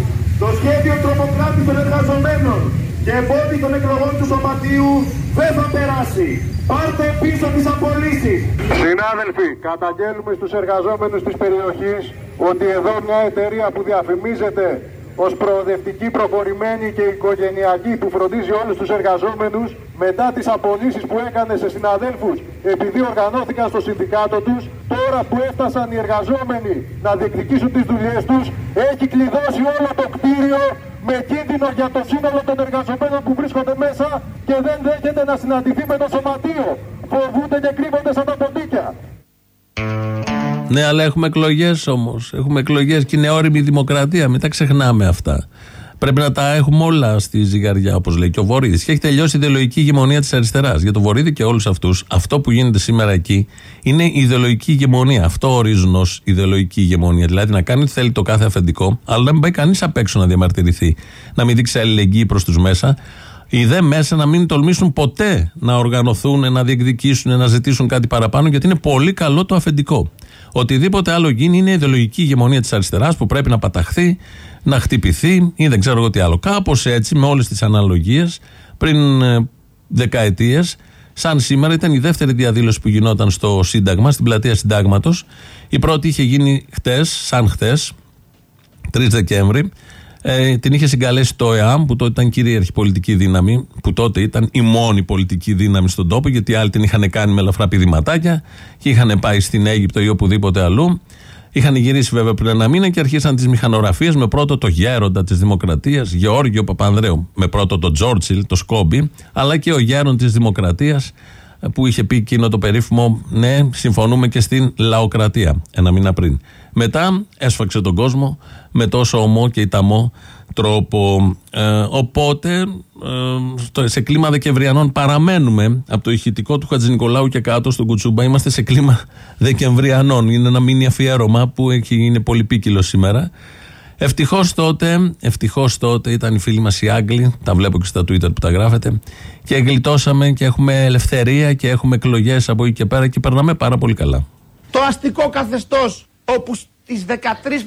Speaker 10: Το σχέδιο τρομοκράτη των εργαζομένων και εμπόδι των εκλογών του Σωματείου δεν θα περάσει. Πάρτε πίσω τις απολύσεις. Συνάδελφοι, καταγγέλουμε στους εργαζόμενους της περιοχής ότι εδώ μια εταιρεία που διαφημίζεται ως προοδευτική, προχωρημένη και οικογενειακή που φροντίζει όλους τους εργαζόμενους μετά τις απολύσεις που έκανε σε συναδέλφους επειδή οργανώθηκαν στο συνδικάτο τους τώρα που έφτασαν οι εργαζόμενοι να διεκδικήσουν τις δουλειές τους έχει κλειδώσει όλο το κτίριο με κίνδυνο για το σύνολο των εργαζομένων που βρίσκονται μέσα και δεν δέχεται να συναντηθεί με το σωματείο. Φοβούνται και κρύβονται σαν τα ποντίκια.
Speaker 2: Ναι, αλλά έχουμε εκλογές όμως. Έχουμε εκλογές και είναι όρημη η δημοκρατία. Μην τα ξεχνάμε αυτά. Πρέπει να τα έχουμε όλα στη ζυγαριά, όπως λέει και ο Βορύδης. Και έχει τελειώσει η ιδεολογική ηγεμονία της αριστεράς. Για τον Βορύδη και όλους αυτούς, αυτό που γίνεται σήμερα εκεί είναι η ιδεολογική ηγεμονία. Αυτό ορίζουν ως ιδεολογική ηγεμονία. Δηλαδή να κάνει ό,τι θέλει το κάθε αφεντικό, αλλά να μην πάει κανείς απ' έξω να διαμαρτυρηθεί. Να μην δείξει αλληλεγγύη προς τους μέσα. Οι δε μέσα να μην τολμήσουν ποτέ να οργανωθούν, να διεκδικήσουν, να ζητήσουν κάτι παραπάνω, γιατί είναι πολύ καλό το αφεντικό. Οτιδήποτε άλλο γίνει είναι η ιδεολογική ηγεμονία της αριστεράς που πρέπει να παταχθεί, να χτυπηθεί ή δεν ξέρω εγώ τι άλλο. Κάπως έτσι, με όλες τις αναλογίες, πριν ε, δεκαετίες, σαν σήμερα ήταν η δεύτερη διαδήλωση που γινόταν στο Σύνταγμα, στην πλατεία Συντάγματος. Η πρώτη είχε γίνει χτες, σαν χτες, 3 Δεκέμβρη, ε, την είχε συγκαλέσει το ΕΑΜ, που τότε ήταν κυρίαρχη πολιτική δύναμη, που τότε ήταν η μόνη πολιτική δύναμη στον τόπο, γιατί άλλοι την είχαν κάνει με ελαφρά πηδηματάκια και είχαν πάει στην Αίγυπτο ή οπουδήποτε αλλού. Είχαν γυρίσει βέβαια πριν ένα μήνα και αρχίσαν τις μηχανογραφίες με πρώτο το γέροντα της Δημοκρατίας, Γεώργιο Παπανδρέου. Με πρώτο το Τζόρτσιλ, το Σκόμπι, αλλά και ο γέρον της Δημοκρατίας που είχε πει εκείνο το περίφημο Ναι, συμφωνούμε και στην λαοκρατία, ένα μήνα πριν. Μετά έσφαξε τον κόσμο με τόσο ομό και ιταμό τρόπο. Ε, οπότε ε, σε κλίμα Δεκεμβριανών παραμένουμε από το ηχητικό του Χατζη Νικολάου και κάτω στον Κουτσούμπα. Είμαστε σε κλίμα Δεκεμβριανών. Είναι ένα μήνυ αφιέρωμα που έχει, είναι πολύ πίκυλο σήμερα. Ευτυχώς τότε, ευτυχώς τότε ήταν οι φίλοι μας οι Άγγλοι, τα βλέπω και στα Twitter που τα γράφετε, και γλιτώσαμε και έχουμε ελευθερία και έχουμε εκλογές από εκεί και πέρα και περνάμε πάρα πολύ καλά.
Speaker 11: Το αστικό καθεστώς όπου στις 13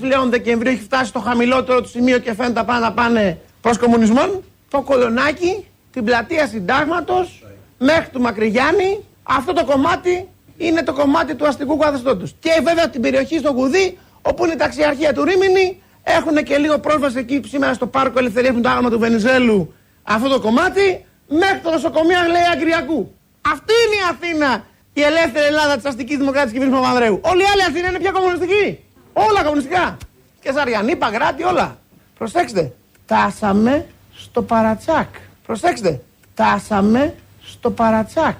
Speaker 11: πλέον Δεκεμβρίου έχει φτάσει στο χαμηλότερο του σημείο και φαίνεται πάνε να πάνε προς κομμουνισμό, το κολονάκι, την πλατεία συντάγματος, μέχρι του Μακρυγιάννη, αυτό το κομμάτι είναι το κομμάτι του αστικού καθεστώτος. Και βέβαια την περιοχή στο Γουδί, όπου είναι η ταξιαρχία του Ρήμινη, έχουν και λίγο πρόσβαση εκεί σήμερα στο πάρκο Ελευθερία που το άγαμα του Βενιζέλου αυτό το κομμάτι, μέχρι το νοσοκομείο λέει Αγκριακού. Αυτή είναι η Αθήνα, η ελεύθερη Ελλάδα της αστικής δημοκρατική κυβέρνηση Παπανδρέου. Όλοι οι άλλοι Αθήνα είναι πια κομμουνιστικοί. Όλα κομμουνιστικά. Και Σαριανή, Παγράτη, όλα. Προσέξτε. Τάσαμε στο παρατσάκ. Προσέξτε. Τάσαμε στο παρατσάκ.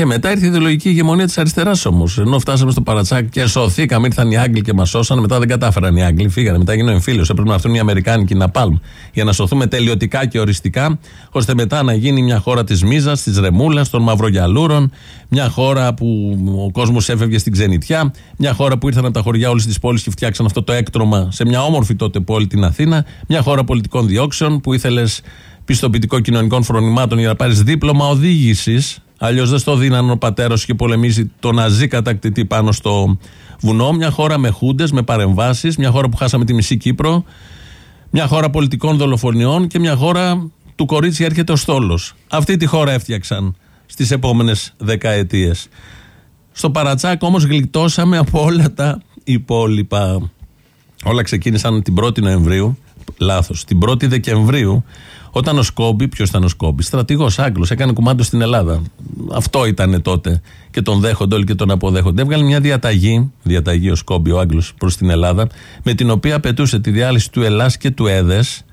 Speaker 2: Και μετά ήρθε η ιδεολογική ηγεμονία της αριστεράς όμως. Ενώ φτάσαμε στο παρατσάκ και σωθήκαμε, ήρθαν οι Άγγλοι και μας σώσαν. Μετά δεν κατάφεραν οι Άγγλοι, φύγανε. Μετά γίνανε εμφύλιος. Έπρεπε να έρθουν οι Αμερικάνικοι να πάλμ. Για να σωθούμε τελειωτικά και οριστικά, ώστε μετά να γίνει μια χώρα της Μίζας, της Ρεμούλας, των Μαυρογιαλούρων. Μια χώρα που ο κόσμος έφευγε στην ξενιτιά. Μια χώρα που ήρθαν από τα χωριά όλης της πόλης και φτιάξαν αυτό το έκτρωμα σε μια όμορφη τότε πόλη την Αθήνα. Μια χώρα πολιτικών διώξεων που ήθελες πιστοποιητικό κοινωνικών φρονημάτων για να πάρεις δίπλωμα οδήγησης Αλλιώς δεν στο δίνανε ο πατέρας και πολεμήσει το ναζί κατακτητή πάνω στο βουνό. Μια χώρα με χούντες, με παρεμβάσεις, μια χώρα που χάσαμε τη μισή Κύπρο, μια χώρα πολιτικών δολοφονιών και μια χώρα του κορίτσι έρχεται ο στόλος. Αυτή τη χώρα έφτιαξαν στις επόμενες δεκαετίες. Στο Παρατσάκ όμως γλιτώσαμε από όλα τα υπόλοιπα. Όλα ξεκίνησαν την 1η Νοεμβρίου, λάθος, την 1η Δεκεμβρίου, Όταν ο Σκόμπι, ποιος ήταν ο Σκόμπι, στρατηγός Άγγλος, έκανε κουμάντο στην Ελλάδα. Αυτό ήταν τότε. Και τον δέχονται όλοι και τον αποδέχονται. Έβγαλε μια διαταγή, διαταγή ο Σκόμπι, ο Άγγλος, προς την Ελλάδα, με την οποία απαιτούσε τη διάλυση του Ελλάς και του Έδες,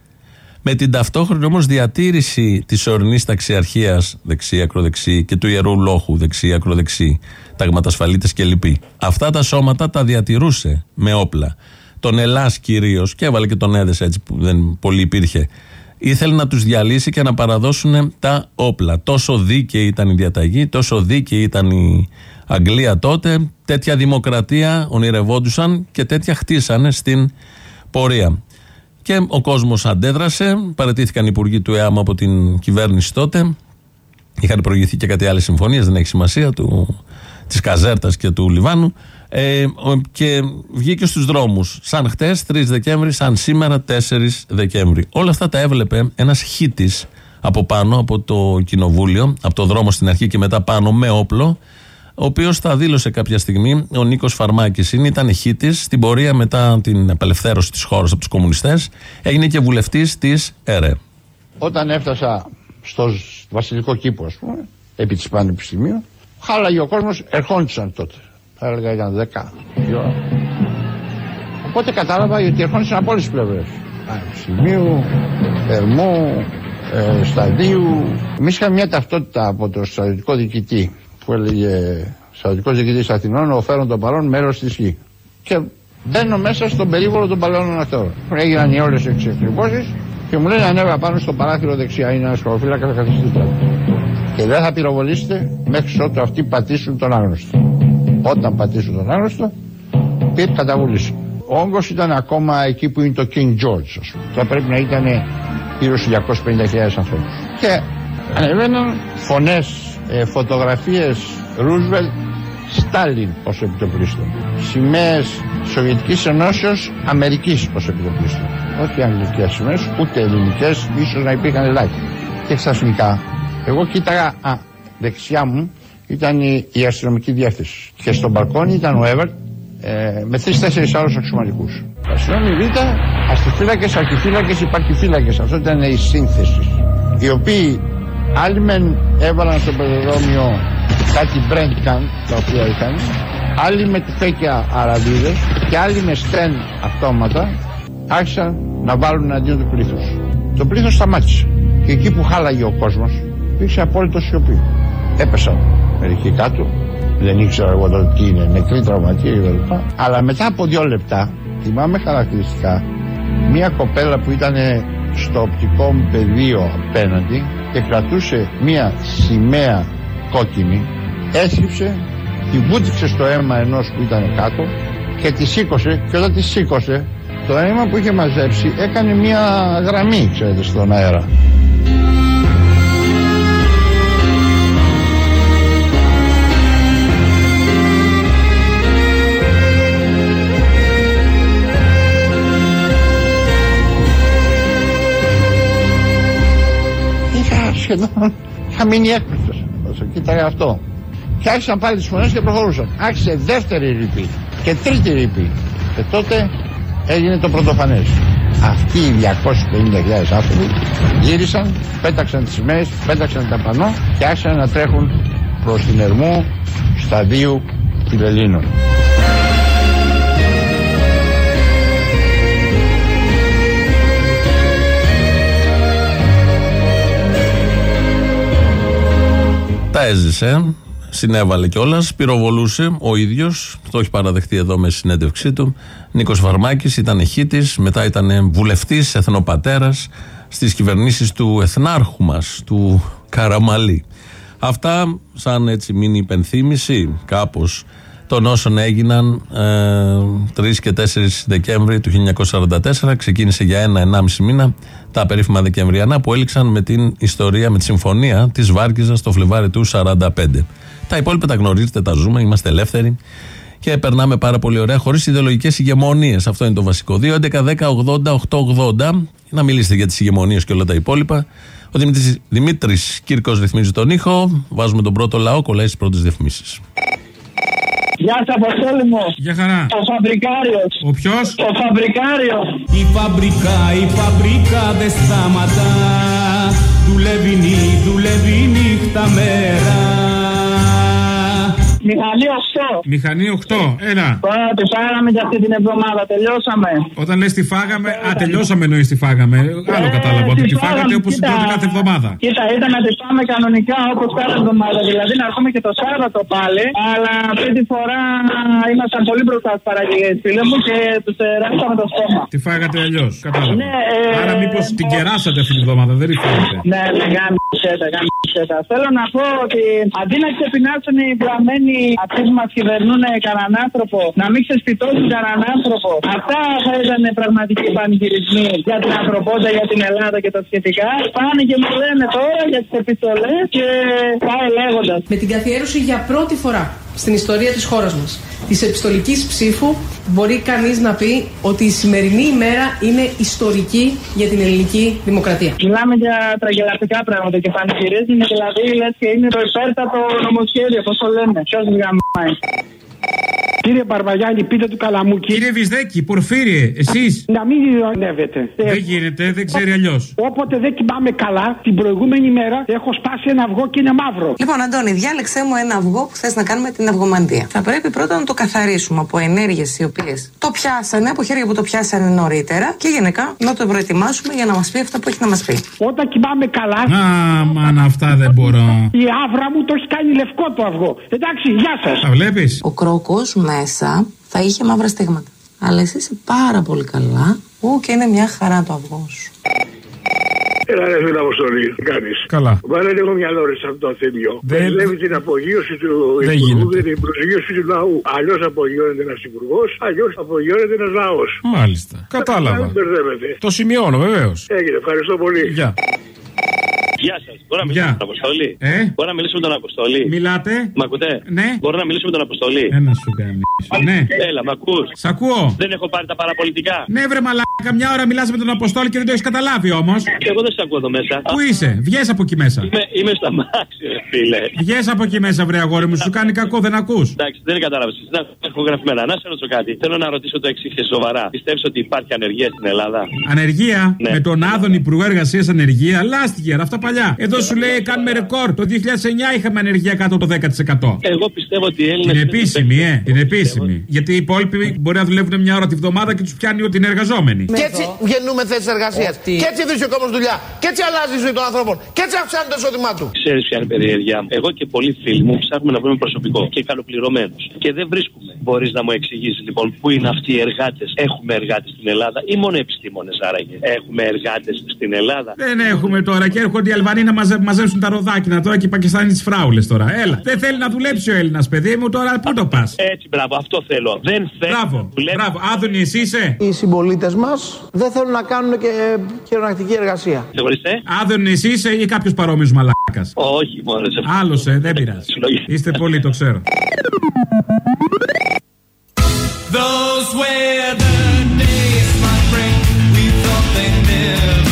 Speaker 2: με την ταυτόχρονη όμως διατήρηση της ορεινής ταξιαρχίας δεξί-ακροδεξί και του ιερού λόχου δεξί-ακροδεξί, ταγματασφαλίτε κλπ. Αυτά τα σώματα τα διατηρούσε με όπλα. Τον Ελλάς κυρίως, και έβαλε και τον Έδες έτσι που δεν πολύ υπήρχε, ήθελε να τους διαλύσει και να παραδώσουν τα όπλα. Τόσο δίκαιη ήταν η διαταγή, τόσο δίκαιη ήταν η Αγγλία τότε. Τέτοια δημοκρατία ονειρευόντουσαν και τέτοια χτίσανε στην πορεία. Και ο κόσμος αντέδρασε. Παρατήθηκαν οι υπουργοί του ΕΑΜ από την κυβέρνηση τότε. Είχαν προηγηθεί και κάτι άλλες συμφωνίες, δεν έχει σημασία, του, της Καζέρτας και του Λιβάνου. Ε, και βγήκε στους δρόμους σαν χτες 3 Δεκέμβρη, σαν σήμερα 4 Δεκέμβρη. Όλα αυτά τα έβλεπε ένας χίτης από πάνω από το κοινοβούλιο, από το δρόμο στην αρχή και μετά πάνω με όπλο, ο οποίος τα δήλωσε κάποια στιγμή, ο Νίκος Φαρμάκης είναι, ήταν χήτη στην πορεία μετά την απελευθέρωση της χώρας από τους κομμουνιστές, έγινε και βουλευτής της ΕΡΕ.
Speaker 12: Όταν έφτασα στο βασιλικό κήπο, ας πούμε, επί της Πανεπιστημίου, χάλαγε ο κόσμος, ερχόντουσαν τότε. Θα έλεγα ήταν 10 η ώρα. Οπότε κατάλαβα ότι ερχόντουσαν από όλες τις πλευρές. Πανεπιστημίου, Ερμού, ε, Σταδίου. Εμείς είχαμε μια ταυτότητα από το στρατιωτικό διοικητή που έλεγε Στρατιωτικός Διοικητής Αθηνών, ο φέρον των παρών μέρος της γη. Και μπαίνω μέσα στον περίβολο των παλαιών αυτών. Έγιναν οι όλες οι εξεκριβώσεις και μου λένε ανέβα πάνω στο παράθυρο δεξιά. Είναι ένας σχολοφύλακα, θα καθίσει δίπλα. Και δεν θα πυροβολήσετε μέχρι ότου αυτοί πατήσουν τον άγνωστο. Όταν πατήσουν τον άγνωστο, πιπ καταβούληση. Ο όγκος ήταν ακόμα εκεί που είναι το King George, ας πούμε. Θα πρέπει να ήταν γύρω στους 250.000 ανθρώπους. Και ανεβαίναν φωνές ε, φωτογραφίες Ρούσβελτ Στάλιν ως επιτοπλίστων σημαίες Σοβιετικής Ενώσεως Αμερικής ως επιτοπλίστων όχι αγγλικές σημαίες ούτε ελληνικές ίσως να υπήρχαν ελάχιστα και ξαφνικά εγώ κοίταγα α, δεξιά μου ήταν η, η αστυνομική διεύθυνση και στο μπαλκόνι ήταν ο Εύερτ ε, με τρει-τέσσερι άλλους αξιωματικούς. Αστυνόμοι Β, αστυφύλακε, αρχιφύλακες, υπαρχιφύλακε. Αυτό ήταν η σύνθεση. Οι οποίοι Άλλοι μεν έβαλαν στο πεζοδρόμιο κάτι μπρέντκαν τα οποία είχαν. Άλλοι με τυφέκια αραβίδες και άλλοι με στέν αυτόματα άρχισαν να βάλουν αντίον του πλήθους. Το πλήθος σταμάτησε. Και εκεί που χάλαγε ο κόσμος υπήρξε απόλυτο σιωπή. Έπεσαν μερικοί κάτω. Δεν ήξερα εγώ τότε τι είναι, νεκροί τραυματίε κλπ. Αλλά μετά από δύο λεπτά, θυμάμαι χαρακτηριστικά, μια κοπέλα που ήταν στο οπτικό μου πεδίο απέναντι και κρατούσε μία σημαία κόκκινη έσκυψε, τη βούτυξε στο αίμα ενός που ήταν κάτω και τη σήκωσε και όταν τη σήκωσε το αίμα που είχε μαζέψει έκανε μία γραμμή ξέρετε στον αέρα σχεδόν είχα μείνει έκπληκτος. Όσο κοίταγα αυτό. Και άρχισαν πάλι τις φωνές και προχωρούσαν. Άρχισε δεύτερη ρηπή και τρίτη ρηπή. Και τότε έγινε το πρωτοφανές. Αυτοί οι 250.000 άνθρωποι γύρισαν, πέταξαν τις σημαίες, πέταξαν τα πανό και άρχισαν να τρέχουν προς την Ερμού σταδίου Φιλελλήνων.
Speaker 2: Τα έζησε, συνέβαλε κιόλας, πυροβολούσε ο ίδιος, το έχει παραδεχτεί εδώ με συνέντευξή του. Νίκος Βαρμάκης ήταν χήτη, μετά ήταν βουλευτής, εθνοπατέρας στις κυβερνήσεις του εθνάρχου μας, του Καραμαλή. Αυτά σαν έτσι μείνει υπενθύμηση κάπως των όσων έγιναν ε, 3 και 4 Δεκέμβρη του 1944. Ξεκίνησε για ένα-ενάμιση μήνα τα περίφημα Δεκεμβριανά που έληξαν με την ιστορία, με τη συμφωνία της Βάρκιζα το Φλεβάρι του 1945. Τα υπόλοιπα τα γνωρίζετε, τα ζούμε, είμαστε ελεύθεροι και περνάμε πάρα πολύ ωραία χωρίς ιδεολογικές ηγεμονίες. Αυτό είναι το βασικό. 2, 11, 10, 80, 8, 80. Να μιλήσετε για τις ηγεμονίες και όλα τα υπόλοιπα. Ο Δημήτρης Κύρκος ρυθμίζει τον ήχο. Βάζουμε τον πρώτο λαό, κολλάει στις πρώτες διαφημίσεις.
Speaker 13: Γεια σας, Αποστόλη μου.
Speaker 14: Γεια χαρά.
Speaker 13: Ο Φαμπρικάριος.
Speaker 14: Ο ποιος;
Speaker 13: Ο Φαμπρικάριος.
Speaker 14: Η φαμπρικά, η φαμπρικά δεν σταματά. δουλεύει νύ, δουλεύει νύχτα μέρα.
Speaker 13: Μηχανή 8.
Speaker 15: Μηχανή 8, έλα.
Speaker 13: Τώρα τη φάγαμε για αυτή την εβδομάδα. Τελειώσαμε.
Speaker 15: Όταν λες τη φάγαμε, α, τελειώσαμε εννοείς τη φάγαμε. Άλλο κατάλαβα. Ότι
Speaker 13: τη
Speaker 15: τη φάγατε
Speaker 13: φάγαμε,
Speaker 15: όπως την
Speaker 13: κοίτα.
Speaker 15: τρώτε κάθε εβδομάδα.
Speaker 13: Κοίτα, ήταν να τη πάμε κανονικά όπως κάθε εβδομάδα. Δηλαδή να έρθουμε και το Σάββατο πάλι. Αλλά αυτή τη φορά ήμασταν πολύ μπροστά στις παραγγελίες, φίλε μου, και τους ράψαμε το στόμα.
Speaker 15: Τη φάγατε αλλιώς. Κατάλαβα.
Speaker 13: Ναι, ε,
Speaker 15: Άρα μήπως την κεράσατε αυτή την εβδομάδα, δεν τη φάγατε.
Speaker 13: Ναι, ναι, γάμισέτα, γάμισέτα. Θέλω να πω ότι αντί να ξεπεινάσουν οι βλαμμένοι αυτοί που μας κυβερνούν κανέναν άνθρωπο, να μην ξεσπιτώσουν κανέναν άνθρωπο. Αυτά θα ήταν πραγματικοί πανηγυρισμοί για την ανθρωπότητα, για την Ελλάδα και τα σχετικά. Πάνε και μου λένε τώρα για τις επιστολές και πάει λέγοντας.
Speaker 16: Με την καθιέρωση για πρώτη φορά στην ιστορία της χώρας μας της επιστολικής ψήφου μπορεί κανείς να πει ότι η σημερινή ημέρα είναι ιστορική για την ελληνική δημοκρατία.
Speaker 13: Μιλάμε για τραγελαφικά πράγματα και πανηγυρίζουν, δηλαδή λες και είναι το υπέρτατο νομοσχέδιο, πώς το λένε. Ποιος γαμμάει.
Speaker 17: Κύριε Μπαρβαγιάννη, πείτε του Καλαμούκη.
Speaker 15: Κύριε Βυσδέκη, Πορφύριε, εσείς;
Speaker 17: Να μην ειρωνεύετε.
Speaker 15: Δεν γίνεται, δεν ξέρει αλλιώς.
Speaker 17: Όποτε δεν κοιμάμαι καλά, την προηγούμενη μέρα έχω σπάσει ένα αυγό και είναι μαύρο.
Speaker 18: Λοιπόν, Αντώνη, διάλεξε μου ένα αυγό που θες να κάνουμε την αυγομαντία. Θα πρέπει πρώτα να το καθαρίσουμε από ενέργειες οι οποίες το πιάσανε, από χέρια που το πιάσανε νωρίτερα και γενικά να το προετοιμάσουμε για να μας πει αυτά που έχει να μας πει.
Speaker 17: Όταν κοιμάμαι καλά.
Speaker 15: Α, μάνα, αυτά δεν μπορώ.
Speaker 17: Η άβρα μου το έχει κάνει λευκό το αυγό. Εντάξει, γεια σας.
Speaker 15: Τα βλέπεις;
Speaker 18: Ο κρόκος μέσα θα είχε μαύρα στίγματα. Αλλά εσύ είσαι πάρα πολύ καλά. Ού, και είναι μια χαρά το αυγό σου.
Speaker 10: Έλα ρε φίλε Αποστολή, τι κάνεις;
Speaker 15: Καλά.
Speaker 10: Βάλε λίγο μυαλό ρε σε αυτό το θύμιο.
Speaker 15: Δεν-
Speaker 10: Μπερδεύει την απογείωση του
Speaker 15: Δεν
Speaker 10: υπουργού
Speaker 15: γίνεται.
Speaker 10: και την προσγείωση του λαού. Αλλιώς απογειώνεται ένας υπουργός, αλλιώς απογειώνεται ένας λαός.
Speaker 15: Μάλιστα. Κατάλαβα.
Speaker 10: Δεν μπερδεύεται.
Speaker 15: Το σημειώνω, βεβαίως.
Speaker 10: Έγινε, ευχαριστώ πολύ.
Speaker 15: Γεια.
Speaker 19: Γεια σας. Μπορώ να μιλήσω με τον Αποστολή.
Speaker 15: Ε;
Speaker 19: Μπορώ να μιλήσω με τον Αποστολή.
Speaker 15: Μιλάτε;
Speaker 19: Μ' ακούτε;
Speaker 15: Ναι.
Speaker 19: Μπορώ να μιλήσω με τον Αποστολή.
Speaker 15: Ένα σου κάνει. Ναι.
Speaker 19: Έλα, μ' ακούς.
Speaker 15: Σ' ακούω.
Speaker 19: Δεν έχω πάρει τα παραπολιτικά.
Speaker 15: Ναι, βρε μαλάκα, μια ώρα μιλάς με τον Αποστόλη και δεν το έχεις καταλάβει όμως.
Speaker 19: Εγώ δεν σε ακούω εδώ μέσα.
Speaker 15: Πού είσαι, βγες από εκεί μέσα.
Speaker 19: Είμαι, είμαι στα μάξι, ρε φίλε.
Speaker 15: Βγες από εκεί μέσα, βρε αγόρι μου, σου κάνει κακό, δεν ακούς.
Speaker 19: Εντάξει, δεν κατάλαβες. Να έχω γραφημένα. Να σε ρωτήσω κάτι. Θέλω να ρωτήσω το εξής και σοβαρά. Πιστεύεις ότι υπάρχει ανεργία στην Ελλάδα;
Speaker 15: Ανεργία
Speaker 19: Ναι.
Speaker 15: με τον Άδων Υπουργό Εργασίας Ανεργία, λάστιγε αυτά παλιά. Εδώ σου λέει κάνουμε ρεκόρ. Το 2009 είχαμε ανεργία κάτω από το 10%.
Speaker 19: Εγώ πιστεύω ότι οι Έλληνες.
Speaker 15: Την επίσημη, ε. Την επίσημη. Γιατί οι υπόλοιποι μπορεί να δουλεύουν μια ώρα τη βδομάδα και τους πιάνει ότι είναι εργαζόμενοι.
Speaker 11: Και έτσι γεννούμε θέσεις εργασίας. Και έτσι βρίσκει ο κόσμος δουλειά. Και έτσι αλλάζει η ζωή των ανθρώπων. Και έτσι αυξάνει το εισόδημά του.
Speaker 19: Ξέρεις ποια είναι η περιέργειά μου. Εγώ και πολλοί φίλοι μου ψάχνουμε να βρούμε προσωπικό και καλοπληρωμένους. Και δεν βρίσκουμε. Μπορείς να μου εξηγήσεις λοιπόν πού είναι αυτοί οι εργάτες. Έχουμε εργάτες στην Ελλάδα ή μόνο επιστήμονες άραγε. Έχουμε εργάτες στην Ελλάδα.
Speaker 15: Δεν έχουμε τώρα και έρχονται οι Αλβανοί να μαζε- μαζέψουν τα ροδάκινα τώρα και οι Πακιστάνοι τι φράουλες τώρα. Έλα. Δεν θέλει να δουλέψει ο Έλληνας, παιδί μου, τώρα πού το πας;
Speaker 19: Έτσι, μπράβο, αυτό θέλω. Δεν θέλω.
Speaker 15: Μπράβο, μπράβο. Άδωνη, εσύ είσαι;
Speaker 11: Οι συμπολίτες μας δεν θέλουν να κάνουν και χειρονακτική εργασία.
Speaker 19: Συγχωρείτε.
Speaker 15: Άδωνη, εσύ είσαι ή κάποιος παρόμοιος μαλάκας;
Speaker 19: Όχι, μόνος σε
Speaker 15: Άλλος, ε, δεν πειράζει. Είστε πολύ, το ξέρω.
Speaker 14: Those were the days, my friend. We thought they never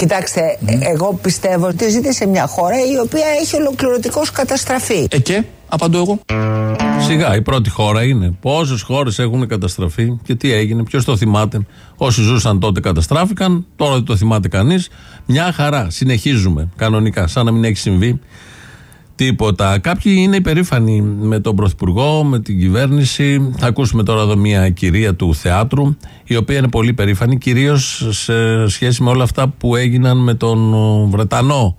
Speaker 3: Κοιτάξτε, ε, εγώ πιστεύω ότι ζείτε σε μια χώρα η οποία έχει ολοκληρωτικώς καταστραφεί.
Speaker 2: Ε και, απαντώ εγώ. Σιγά, η πρώτη χώρα είναι. Πόσες χώρες έχουν καταστραφεί και τι έγινε, ποιος το θυμάται. Όσοι ζούσαν τότε καταστράφηκαν, τώρα δεν το θυμάται κανείς. Μια χαρά. Συνεχίζουμε κανονικά, σαν να μην έχει συμβεί τίποτα. Κάποιοι είναι υπερήφανοι με τον Πρωθυπουργό, με την κυβέρνηση. Θα ακούσουμε τώρα εδώ μια κυρία του θεάτρου, η οποία είναι πολύ περήφανη, κυρίως σε σχέση με όλα αυτά που έγιναν με τον ο, Βρετανό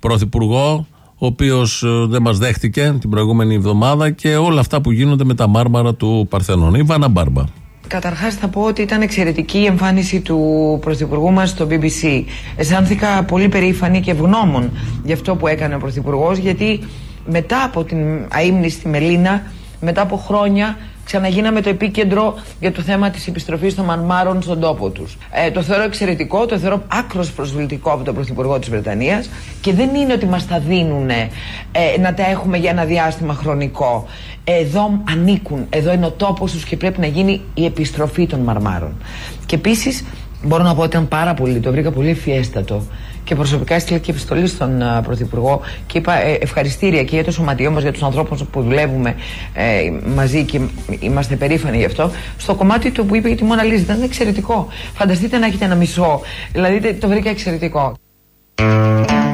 Speaker 2: Πρωθυπουργό, ο οποίος δεν μας δέχτηκε την προηγούμενη εβδομάδα και όλα αυτά που γίνονται με τα μάρμαρα του Παρθενών. Η Βάνα Μπάρμπα.
Speaker 20: Καταρχάς θα πω ότι ήταν εξαιρετική η εμφάνιση του Πρωθυπουργού μας στο BBC. Αισθάνθηκα πολύ περήφανη και ευγνώμων για αυτό που έκανε ο Πρωθυπουργός γιατί μετά από την αείμνη στη Μελίνα, μετά από χρόνια ξαναγίναμε το επίκεντρο για το θέμα της επιστροφής των μαρμάρων στον τόπο τους. Ε, το θεωρώ εξαιρετικό, το θεωρώ άκρος προσβλητικό από τον Πρωθυπουργό της Βρετανίας και δεν είναι ότι μας τα δίνουν να τα έχουμε για ένα διάστημα χρονικό. Εδώ ανήκουν, εδώ είναι ο τόπος τους και πρέπει να γίνει η επιστροφή των μαρμάρων. Και επίσης Μπορώ να πω ότι ήταν πάρα πολύ, το βρήκα πολύ ευφιέστατο. Και προσωπικά έστειλα και επιστολή στον α, Πρωθυπουργό και είπα ε, ευχαριστήρια και για το σωματιό μας, για τους ανθρώπους που δουλεύουμε ε, μαζί και είμαστε περήφανοι γι' αυτό. Στο κομμάτι του που είπε για τη Μόνα Λίζα ήταν εξαιρετικό. Φανταστείτε να έχετε ένα μισό. Δηλαδή τε- το βρήκα εξαιρετικό.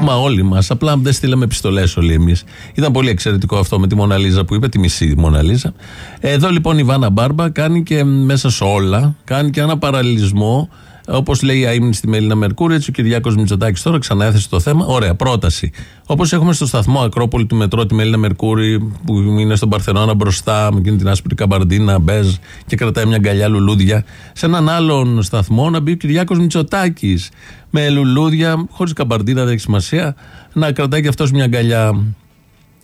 Speaker 2: Μα όλοι μας. Απλά δεν στείλαμε επιστολές όλοι εμείς. Ήταν πολύ εξαιρετικό αυτό με τη Μοναλίζα που είπε, τη μισή Μοναλίζα. Εδώ λοιπόν η Βάνα Μπάρμπα κάνει και μέσα σε όλα, κάνει και ένα παραλληλισμό. Όπως λέει η Αίμνη στη Μελίνα Μερκούρη, έτσι ο Κυριάκος Μητσοτάκης τώρα ξανά έθεσε το θέμα. Ωραία, πρόταση. Όπως έχουμε στο σταθμό Ακρόπολη του Μετρό τη Μελίνα Μερκούρη, που είναι στον Παρθενώνα μπροστά, με εκείνη την άσπρη καμπαρντίνα, μπέζ και κρατάει μια γκαλιά λουλούδια. Σε έναν άλλον σταθμό να μπει ο Κυριάκος Μητσοτάκης με λουλούδια, χωρίς καμπαρντίνα, δεν έχει σημασία, να κρατάει και αυτός μια γκαλιά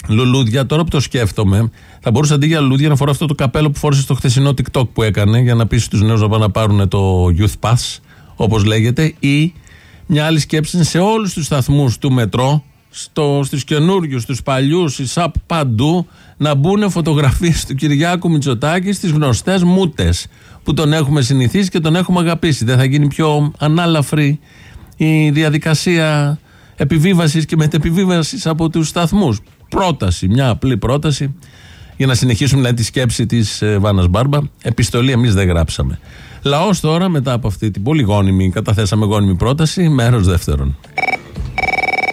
Speaker 2: λουλούδια. Τώρα που το σκέφτομαι, θα μπορούσε αντί για λουλούδια να φορά αυτό το καπέλο που φόρεσε στο χθεσινό TikTok που έκανε για να πείσει τους νέους να πάνε να πάρουν το Youth Pass, όπως λέγεται, ή μια άλλη σκέψη είναι σε όλους τους σταθμούς του μετρό, στο, στους καινούριους, στους παλιούς, στις ΣΑΠ παντού, να μπουν φωτογραφίες του Κυριάκου Μητσοτάκη στις γνωστές μούτες που τον έχουμε συνηθίσει και τον έχουμε αγαπήσει. Δεν θα γίνει πιο ανάλαφρη η διαδικασία επιβίβασης και μετεπιβίβασης από τους σταθμούς. Πρόταση, μια απλή πρόταση για να συνεχίσουμε δηλαδή, τη σκέψη της ε, Βάνας Μπάρμπα. Επιστολή εμείς δεν γράψαμε. Λαός τώρα μετά από αυτή την πολύ γόνιμη, καταθέσαμε γόνιμη πρόταση, μέρος δεύτερον.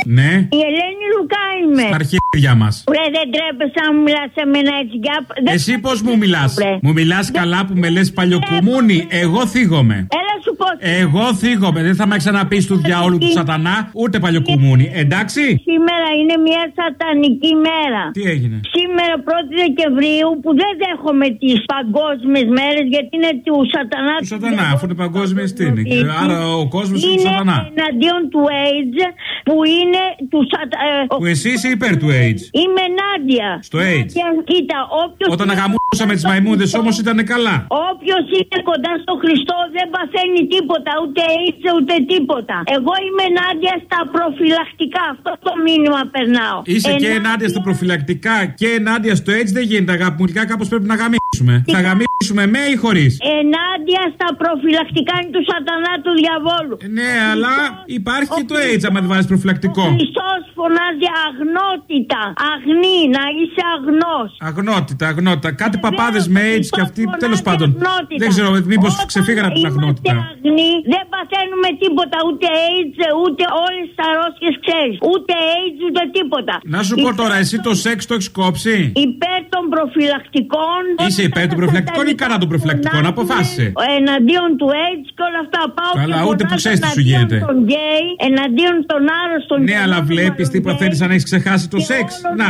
Speaker 15: Ναι.
Speaker 21: Η Ελένη Λουκά είμαι.
Speaker 15: Στα αρχίδια μας.
Speaker 21: Ρε, δεν τρέπεσαι να μου μιλάς σε μένα έτσι για. δεν-
Speaker 15: Εσύ πώς μου μιλάς;
Speaker 21: Ρε.
Speaker 15: Μου μιλάς καλά που με λες παλιοκουμούνι; Εγώ θίγομαι.
Speaker 21: Έλα σου πω.
Speaker 15: Εγώ θίγομαι. Δεν θα με ξαναπείς του διαόλου του σατανά, ούτε παλιοκουμούνι. Εντάξει;
Speaker 21: Σήμερα είναι μια σατανική μέρα.
Speaker 15: Τι έγινε;
Speaker 21: Σήμερα 1η Δεκεμβρίου που δεν δέχομαι τις παγκόσμιες μέρες γιατί είναι του σατανά.
Speaker 15: Του σατανά, αφού είναι παγκόσμιες τι είναι; Και Άρα ο κόσμος είναι του
Speaker 21: Είναι
Speaker 15: σατανά.
Speaker 21: εναντίον του AIDS που είναι του σατανά.
Speaker 15: Που εσύ είσαι υπέρ του AIDS.
Speaker 21: Είμαι ενάντια.
Speaker 15: Στο AIDS.
Speaker 21: Νάντια, Κοίτα, όποιος.
Speaker 15: Όταν αγαμούσαμε τις μαϊμούδες όμως ήταν καλά.
Speaker 21: Όποιος είναι κοντά στο Χριστό δεν παθαίνει τίποτα, ούτε AIDS ούτε τίποτα. Εγώ είμαι ενάντια στα προφυλακτικά. Αυτό το μήνυμα περνάω.
Speaker 15: Είσαι και ενάντια στα προφυλακτικά και ενάντια στο AIDS δεν γίνεται. Αγαπητικά κάπως πρέπει να γαμίσουμε. Θα γαμίσουμε με ή χωρίς;
Speaker 21: Ενάντια στα προφυλακτικά είναι του σατανά του διαβόλου.
Speaker 15: Ναι, αλλά υπάρχει και το AIDS άμα δεν βάλει προφυλακτικό.
Speaker 21: Χριστός φωνάζει αγνότητα. Αγνή, να είσαι αγνός.
Speaker 15: Αγνότητα, αγνότητα. Κάτι παπάδες με AIDS και αυτοί τέλος πάντων.
Speaker 21: αγνότητα.
Speaker 15: Δεν ξέρω, μήπως ξεφύγανε από την αγνότητα.
Speaker 21: Αγνή, δεν παθαίνουμε τίποτα. Ούτε AIDS, ούτε όλες τις αρρώστιες ξέρεις. Ούτε AIDS, ούτε τίποτα.
Speaker 15: Να σου πω τώρα, εσύ το σεξ το έχεις κόψει;
Speaker 21: Υπέρ των προφυλακτικών.
Speaker 15: Είσαι υπέρ των προφυλακτικών ή κατά των προφυλακτικών, αποφάσισε.
Speaker 21: Εναντίον του AIDS και όλα αυτά. Πάω
Speaker 15: Καλά,
Speaker 21: και
Speaker 15: ούτε που
Speaker 21: φωνάζω
Speaker 15: ξέρεις τι σου
Speaker 21: εναντίον
Speaker 15: γίνεται.
Speaker 21: των γκέι, εναντίον των άρρωστων.
Speaker 15: Ναι, αλλά βλέπεις τι παθαίνεις αν έχεις ξεχάσει το σεξ. Να,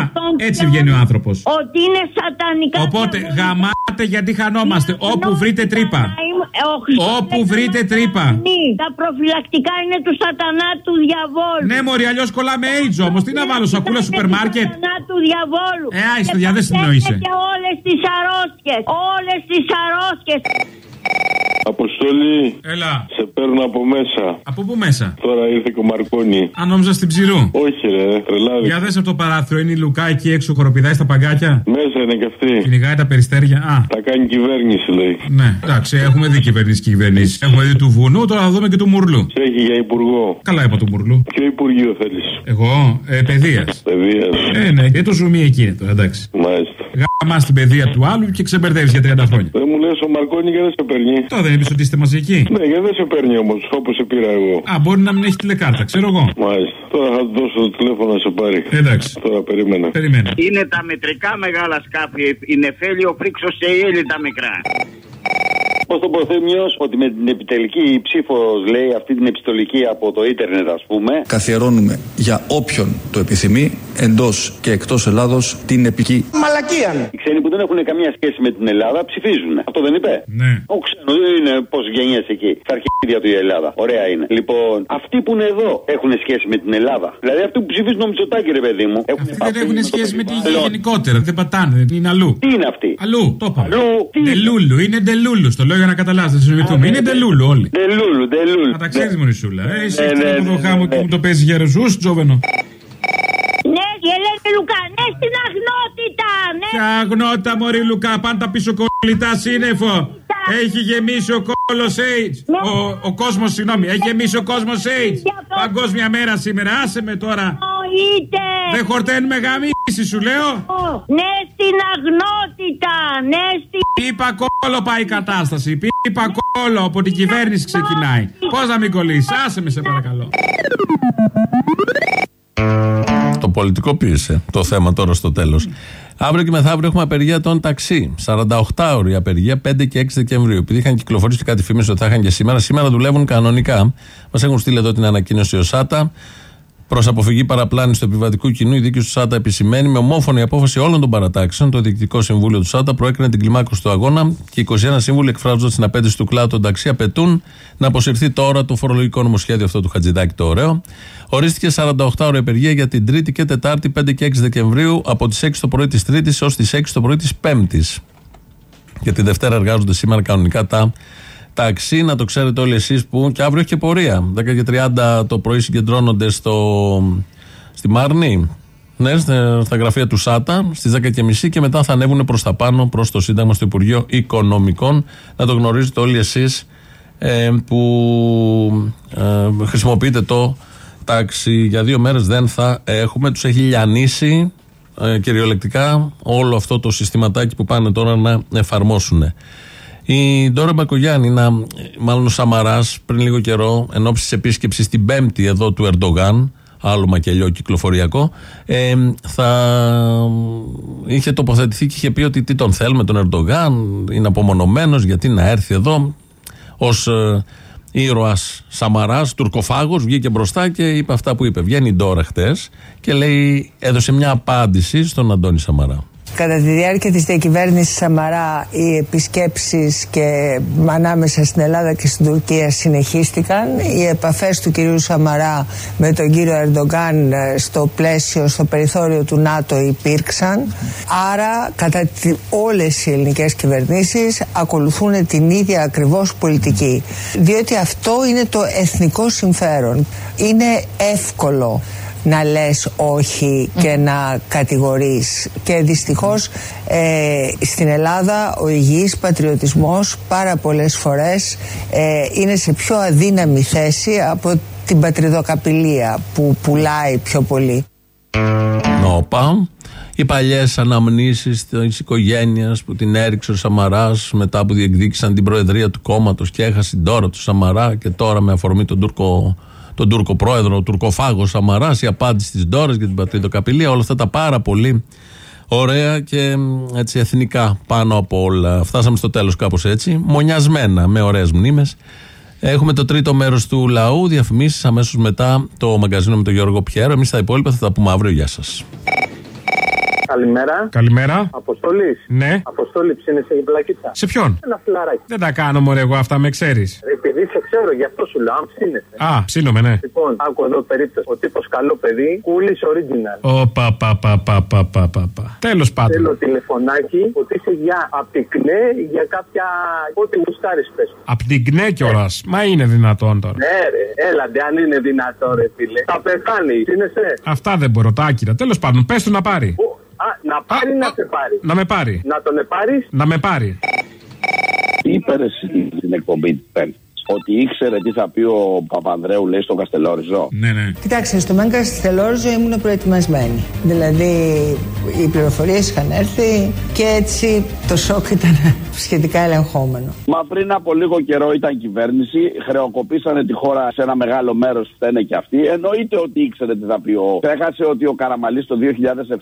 Speaker 15: έτσι βγαίνει ο άνθρωπος.
Speaker 21: Ότι είναι σατανικά.
Speaker 15: Οπότε γαμάτε γιατί χανόμαστε. Όπου βρείτε τρύπα.
Speaker 21: Ε, ο Χριστός
Speaker 15: Όπου
Speaker 21: δεν
Speaker 15: βρείτε
Speaker 21: είναι
Speaker 15: τρύπα.
Speaker 21: αγνή. Τα προφυλακτικά είναι του σατανά του διαβόλου.
Speaker 15: Ναι, Μωρή, αλλιώς κολλάμε AIDS όμως. Τι να βάλω, σακούλα σούπερ μάρκετ.
Speaker 21: Σατανά του διαβόλου.
Speaker 15: Ε, άιστο, δια, δεν συνοείσαι.
Speaker 21: Και όλες τις αρρώστιες. Όλες τις αρρώστιες.
Speaker 22: Αποστολή.
Speaker 15: Έλα.
Speaker 22: Σε παίρνω από μέσα.
Speaker 15: Από πού μέσα;
Speaker 22: Τώρα ήρθε και ο Μαρκόνι.
Speaker 15: Αν νόμιζα στην ψηρού.
Speaker 22: Όχι, ρε, τρελάδι.
Speaker 15: Για δες από το παράθυρο, είναι η Λουκά εκεί έξω χοροπηδάει στα παγκάκια.
Speaker 22: Μέσα είναι και αυτή.
Speaker 15: Κυνηγάει τα περιστέρια. Α,
Speaker 22: Τα κάνει κυβέρνηση, λέει.
Speaker 15: ναι, εντάξει, έχουμε δει κυβερνήσεις και κυβερνήσεις. Έχουμε δει του βουνού, τώρα θα δούμε και του μουρλού.
Speaker 22: Σε έχει για υπουργό.
Speaker 15: Καλά είπα του μουρλού.
Speaker 22: Ποιο υπουργείο θέλεις;
Speaker 15: Εγώ, ε, παιδείας.
Speaker 22: Παιδείας.
Speaker 15: Ε, ναι, και το ζουμί εκεί είναι τώρα, εντάξει.
Speaker 22: Μάλιστα.
Speaker 15: Γάμας στην παιδεία του άλλου και ξεμπερδεύεις για 30 χρόνια.
Speaker 22: Δεν μου λες ο Μαρκόνι και δεν σε παίρνει.
Speaker 15: Τώρα δεν είπες ότι είστε μαζί εκεί;
Speaker 22: Ναι, γιατί δεν σε παίρνει όμως, όπως σε πήρα εγώ.
Speaker 15: Α, μπορεί να μην έχει τηλεκάρτα, ξέρω εγώ.
Speaker 22: Μάλιστα. Τώρα θα του δώσω το τηλέφωνο να σε πάρει.
Speaker 15: Εντάξει.
Speaker 22: Τώρα περίμενα.
Speaker 15: Περίμενα.
Speaker 23: Είναι τα μετρικά μεγάλα σκάφη. Η Νεφέλιο Φρίξος και η Έλλη τα μικρά.
Speaker 24: Πώ το προθέμιος ότι με την επιτελική ψήφος λέει αυτή την επιστολική από το ίντερνετ, ας πούμε.
Speaker 25: Καθιερώνουμε για όποιον το επιθυμεί εντός και εκτός Ελλάδος την επική.
Speaker 23: Μαλακία.
Speaker 24: Οι ξένοι που δεν έχουν καμία σχέση με την Ελλάδα ψηφίζουν. Αυτό δεν είπε;
Speaker 15: Ναι.
Speaker 24: Ο ξένο δεν είναι πώς γενιέ εκεί. Στα αρχίδια του η Ελλάδα. Ωραία είναι. Λοιπόν, αυτοί που είναι εδώ έχουν σχέση με την Ελλάδα. Δηλαδή αυτοί που ψηφίζουν το Μητσοτάκι, ρε παιδί μου. Έχουν
Speaker 15: Δεν έχουν σχέση με την υγεία γενικότερα. Δεν πατάνε, είναι αλλού.
Speaker 24: Τι είναι αυτοί;
Speaker 15: Αλλού, το είπαμε. Ντελούλου, είναι; Ντελούλου. Το λέω για να καταλάβετε, να συνειδητοποιούμε. Είναι ντελούλου όλοι.
Speaker 24: Ντελούλου, ντελούλου.
Speaker 15: Να τα ξέρεις, Μωρησούλα. Ε, εσύ
Speaker 24: Ναι,
Speaker 15: εκεί
Speaker 24: ναι,
Speaker 15: από το
Speaker 24: ναι,
Speaker 15: χάμο και μου το παίζεις για ρεζούς, τζόβενο.
Speaker 21: Ναι, η Ελένη Λουκά, ναι, στην αγνότητα, ναι.
Speaker 15: Ποια αγνότητα, Μωρή Λουκά, πάντα πίσω κολλητά σύννεφο. Έχει γεμίσει ο κόλος AIDS. Ο, ο κόσμος, συγγνώμη, έχει γεμίσει ο κόσμος AIDS. Παγκόσμια μέρα σήμερα, άσε με τώρα.
Speaker 21: Είτε.
Speaker 15: Δεν χορταίνουμε γαμίση, σου λέω.
Speaker 21: Ναι στην αγνότητα, ναι στην...
Speaker 15: Πίπα κόλο πάει η κατάσταση. Πίπα κόλο από την κυβέρνηση ξεκινάει. Πώς να μην κολλήσεις, άσε με σε παρακαλώ.
Speaker 2: Το πολιτικοποίησε το θέμα τώρα στο τέλος. Αύριο και μεθαύριο έχουμε απεργία των ταξί. 48 ώρη απεργία 5 και 6 Δεκεμβρίου. Επειδή είχαν κυκλοφορήσει και κάτι φήμες ότι θα είχαν και σήμερα, σήμερα δουλεύουν κανονικά. Μας έχουν στείλει εδώ την ανακοίνωση ο ΣΑΤΑ. Προς αποφυγή παραπλάνηση του επιβατικού κοινού, η δίκη του ΣΑΤΑ επισημαίνει με ομόφωνη απόφαση όλων των παρατάξεων. Το Διοικητικό Συμβούλιο του ΣΑΤΑ προέκρινε την κλιμάκωση του αγώνα και 21 σύμβουλοι, εκφράζοντας την απέτηση του κλάδου των ταξί, απαιτούν να αποσυρθεί τώρα το φορολογικό νομοσχέδιο αυτό του Χατζηδάκη το ωραίο. Ορίστηκε 48 ώρε απεργία για την Τρίτη και Τετάρτη, 5 και 6 Δεκεμβρίου, από τις 6 το πρωί της Τρίτης έως τις 6 το πρωί της Πέμπτης. Και τη Δευτέρα εργάζονται σήμερα κανονικά τα ταξί. Να το ξέρετε όλοι εσείς που. και αύριο έχει και πορεία. 10 και 30 το πρωί συγκεντρώνονται στο, στη Μάρνη. Ναι, στα στα γραφεία του ΣΑΤΑ στις 10.30 και μετά θα ανέβουν προς τα πάνω, προς το Σύνταγμα στο Υπουργείο Οικονομικών. Να το γνωρίζετε όλοι εσείς ε, που ε, χρησιμοποιείτε το τάξη. Για δύο μέρες δεν θα έχουμε. Τους έχει λιανίσει ε, κυριολεκτικά όλο αυτό το συστηματάκι που πάνε τώρα να εφαρμόσουν. Η Ντόρα Μπακογιάννη, να, μάλλον ο Σαμαράς, πριν λίγο καιρό, εν ώψη της επίσκεψης την Πέμπτη εδώ του Ερντογάν, άλλο μακελιό κυκλοφοριακό, ε, θα είχε τοποθετηθεί και είχε πει ότι τι τον θέλουμε τον Ερντογάν, είναι απομονωμένος, γιατί να έρθει εδώ ως ε, ήρωας Σαμαράς, τουρκοφάγος, βγήκε μπροστά και είπε αυτά που είπε. Βγαίνει η Ντόρα χτες και λέει, έδωσε μια απάντηση στον Αντώνη Σαμαρά.
Speaker 3: Κατά τη διάρκεια της διακυβέρνησης Σαμαρά οι επισκέψεις και ανάμεσα στην Ελλάδα και στην Τουρκία συνεχίστηκαν. Οι επαφές του κυρίου Σαμαρά με τον κύριο Ερντογκάν ε, στο πλαίσιο, στο περιθώριο του ΝΑΤΟ υπήρξαν. Άρα κατά τη, όλες οι ελληνικές κυβερνήσεις ακολουθούν την ίδια ακριβώς πολιτική. Διότι αυτό είναι το εθνικό συμφέρον. Είναι εύκολο να λες όχι και να κατηγορείς και δυστυχώς ε, στην Ελλάδα ο υγιής πατριωτισμός πάρα πολλές φορές ε, είναι σε πιο αδύναμη θέση από την πατριδοκαπηλεία που πουλάει πιο πολύ.
Speaker 2: Νόπα. Οι παλιές αναμνήσεις της οικογένειας που την έριξε ο Σαμαράς μετά που διεκδίκησαν την προεδρία του κόμματος και έχασε την τώρα του Σαμαρά και τώρα με αφορμή τον Τούρκο, τον Τούρκο πρόεδρο, ο Τουρκοφάγος Σαμαράς, η απάντηση της Ντόρας για την πατριδοκαπηλεία, όλα αυτά τα πάρα πολύ ωραία και μ, έτσι εθνικά πάνω από όλα. Φτάσαμε στο τέλος κάπως έτσι, μονιασμένα με ωραίες μνήμες. Έχουμε το τρίτο μέρος του λαού, διαφημίσεις αμέσως μετά το μαγκαζίνο με τον Γιώργο Πιέρο. Εμείς τα υπόλοιπα θα τα πούμε αύριο. Γεια σας.
Speaker 26: Καλημέρα.
Speaker 15: Καλημέρα.
Speaker 26: Αποστολής.
Speaker 15: Ναι.
Speaker 26: Αποστολή ψήνεσαι σε πλακίτσα.
Speaker 15: Σε ποιον;
Speaker 26: Ένα φιλαράκι.
Speaker 15: Δεν τα κάνω μωρέ εγώ αυτά, με ξέρεις.
Speaker 26: Επειδή σε ξέρω, γι' αυτό σου λέω, αν ψήνεσαι.
Speaker 15: Α, ψήνομαι, ναι.
Speaker 26: Λοιπόν, άκου εδώ περίπτωση. Ο τύπος καλό παιδί, κούλης original.
Speaker 15: Ο πα πα πα πα πα πα πα. Τέλος πάντων.
Speaker 26: Θέλω τηλεφωνάκι ότι είσαι για από την κνέ για κάποια. Ό,τι γουστάρεις πες.
Speaker 15: Από την κνέ κιόλας. Ναι. Μα είναι δυνατόν τώρα.
Speaker 26: Ναι, ρε. Έλαντε, αν είναι δυνατόν, ρε φίλε. Θα πεθάνεις, είναι.
Speaker 15: Αυτά δεν μπορώ, τα άκυρα. Τέλος πάντων, πες του να πάρει.
Speaker 26: Ο να πάρει, να σε πάρει.
Speaker 15: Να με πάρει.
Speaker 26: Να τον πάρει.
Speaker 15: Να με πάρει.
Speaker 27: Τι είπε εσύ στην εκπομπή τη Πέμπτη. Ότι ήξερε τι θα πει ο Παπανδρέου, λέει, στον Καστελόριζο.
Speaker 15: Ναι, ναι.
Speaker 3: Κοιτάξτε, στο Μέγκα στη Θελόριζο ήμουν προετοιμασμένη. Δηλαδή, οι πληροφορίες είχαν έρθει και έτσι το σοκ ήταν σχετικά ελεγχόμενο.
Speaker 27: Μα πριν από λίγο καιρό ήταν κυβέρνηση, χρεοκοπήσανε τη χώρα σε ένα μεγάλο μέρος, φταίνε και αυτοί. Εννοείται ότι ήξερε τι θα πει ο. Ξέχασε ότι ο Καραμαλής το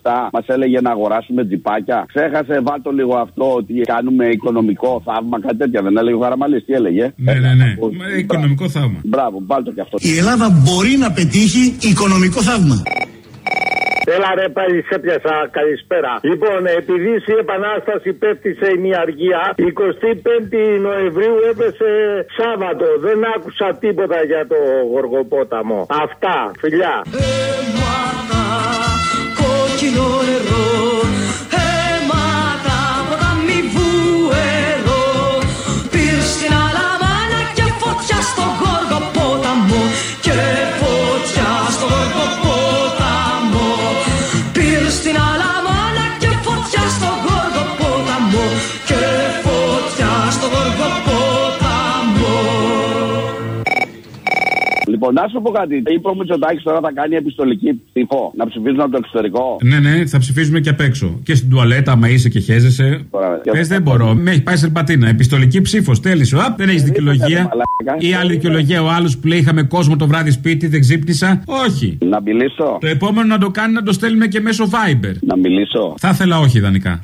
Speaker 27: 2007 μας έλεγε να αγοράσουμε τζιπάκια. Ξέχασε, βάλτο λίγο αυτό ότι κάνουμε οικονομικό θαύμα, κάτι τέτοια. Δεν έλεγε ο Καραμαλής, τι έλεγε;
Speaker 15: Ναι, ναι, ναι. Μα, Οικονομικό θαύμα.
Speaker 27: Μπράβο, βάλτο και αυτό.
Speaker 28: Η Ελλάδα μπορεί να πετύχει οικονομικό θαύμα.
Speaker 10: Έλα ρε πάλι σε πιασα, καλησπέρα. Λοιπόν, επειδή η Επανάσταση πέφτει σε ημιαργία, 25η Νοεμβρίου έπεσε Σάββατο. Δεν άκουσα τίποτα για το Γοργοπόταμο. Αυτά, φιλιά.
Speaker 14: κόκκινο νερό
Speaker 27: να σου πω κάτι. Είπε ο Μητσοτάκης τώρα θα κάνει επιστολική ψήφο να ψηφίζουν από το εξωτερικό.
Speaker 15: Ναι, ναι, θα ψηφίζουμε και απ' έξω. Και στην τουαλέτα, άμα είσαι και χέζεσαι. Πες δεν μπορώ. Με έχει πάει σε πατίνα. Επιστολική ψήφο. Τέλειωσε. Απ, δεν έχεις δικαιολογία. Ή άλλη δικαιολογία ο άλλος που λέει είχαμε κόσμο το βράδυ σπίτι, δεν ξύπνησα. Όχι.
Speaker 27: Να μιλήσω.
Speaker 15: Το επόμενο να το κάνει να το στέλνουμε και μέσω Viber.
Speaker 27: Να μιλήσω.
Speaker 15: Θα ήθελα όχι ιδανικά.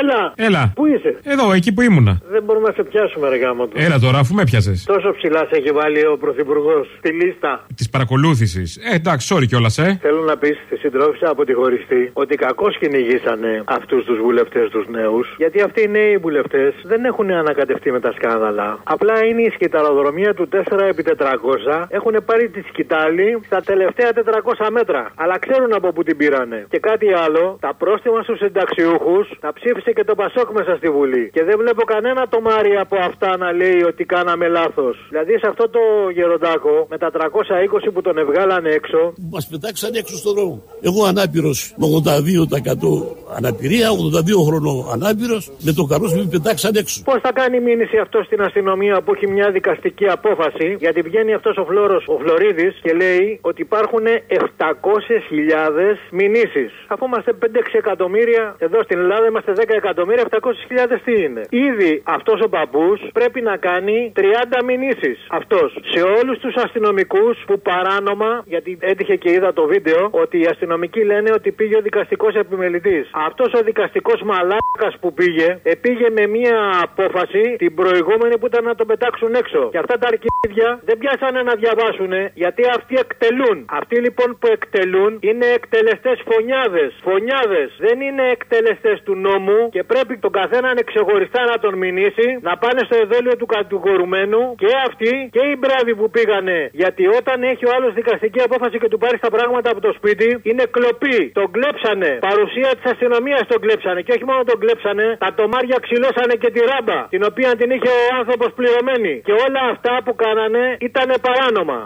Speaker 29: Έλα.
Speaker 15: Έλα.
Speaker 29: Πού είσαι;
Speaker 15: Εδώ, εκεί που ήμουνα.
Speaker 29: Δεν μπορούμε να σε πιάσουμε, ρε γάμο του.
Speaker 15: Έλα τώρα, αφού με πιάσες.
Speaker 29: Τόσο ψηλά σε έχει βάλει ο Πρωθυπουργός στη λίστα.
Speaker 15: Της παρακολούθησης. Ε, εντάξει, sorry κιόλας, ε.
Speaker 29: Θέλω να πεις στη συντρόφισσα από τη χωριστή ότι κακώς κυνηγήσανε αυτούς τους βουλευτές τους νέους. Γιατί αυτοί οι νέοι βουλευτές δεν έχουν ανακατευτεί με τα σκάνδαλα. Απλά είναι η σκηταροδρομία του 4x400. Έχουν πάρει τη σκητάλη στα τελευταία 400 μέτρα. Αλλά ξέρουν από πού την πήρανε. Και κάτι άλλο, τα πρόστιμα στους συνταξιούχους τα ψήφισε και το Πασόκ μέσα στη Βουλή. Και δεν βλέπω κανένα τομάρι από αυτά να λέει ότι κάναμε λάθος. Δηλαδή σε αυτό το γεροντάκο με τα 320 που τον ευγάλανε έξω.
Speaker 30: Μας πετάξαν έξω στον δρόμο. Εγώ ανάπηρος με 82% αναπηρία, 82 χρονών ανάπηρος, με το καρός με πετάξαν έξω.
Speaker 29: Πώς θα κάνει μήνυση αυτό στην αστυνομία που έχει μια δικαστική απόφαση, γιατί βγαίνει αυτός ο Φλόρος, ο Φλωρίδης, και λέει ότι υπάρχουν 700.000 μηνύσεις. Αφού είμαστε 5-6 εκατομμύρια, εδώ στην Ελλάδα είμαστε 10 εκατομμύρια, 700.000 τι είναι. Ήδη αυτός ο παππού πρέπει να κάνει 30 μηνύσεις. Αυτός σε όλους τους αστυνομικούς που παράνομα, γιατί έτυχε και είδα το βίντεο, ότι οι αστυνομικοί λένε ότι πήγε ο δικαστικός επιμελητής. Αυτός ο δικαστικός μαλάκας που πήγε, επήγε με μία απόφαση την προηγούμενη που ήταν να τον πετάξουν έξω. Και αυτά τα αρκίδια δεν πιάσανε να διαβάσουν γιατί αυτοί εκτελούν. Αυτοί λοιπόν που εκτελούν είναι εκτελεστές φωνιάδες. Φωνιάδες δεν είναι εκτελεστές του νόμου και πρέπει τον καθέναν ξεχωριστά να τον μηνύσει, να πάνε στο εδόλιο του κατηγορουμένου και αυτοί και οι μπράβοι που πήγανε. Γιατί όταν έχει ο άλλος δικαστική απόφαση και του πάρει τα πράγματα από το σπίτι, είναι κλοπή. Τον κλέψανε. Παρουσία της αστυνομίας τον κλέψανε. Και όχι μόνο τον κλέψανε, τα τομάρια ξυλώσανε και τη ράμπα, την οποία την είχε ο άνθρωπος πληρωμένη. Και όλα αυτά που κάνανε ήταν παράνομα.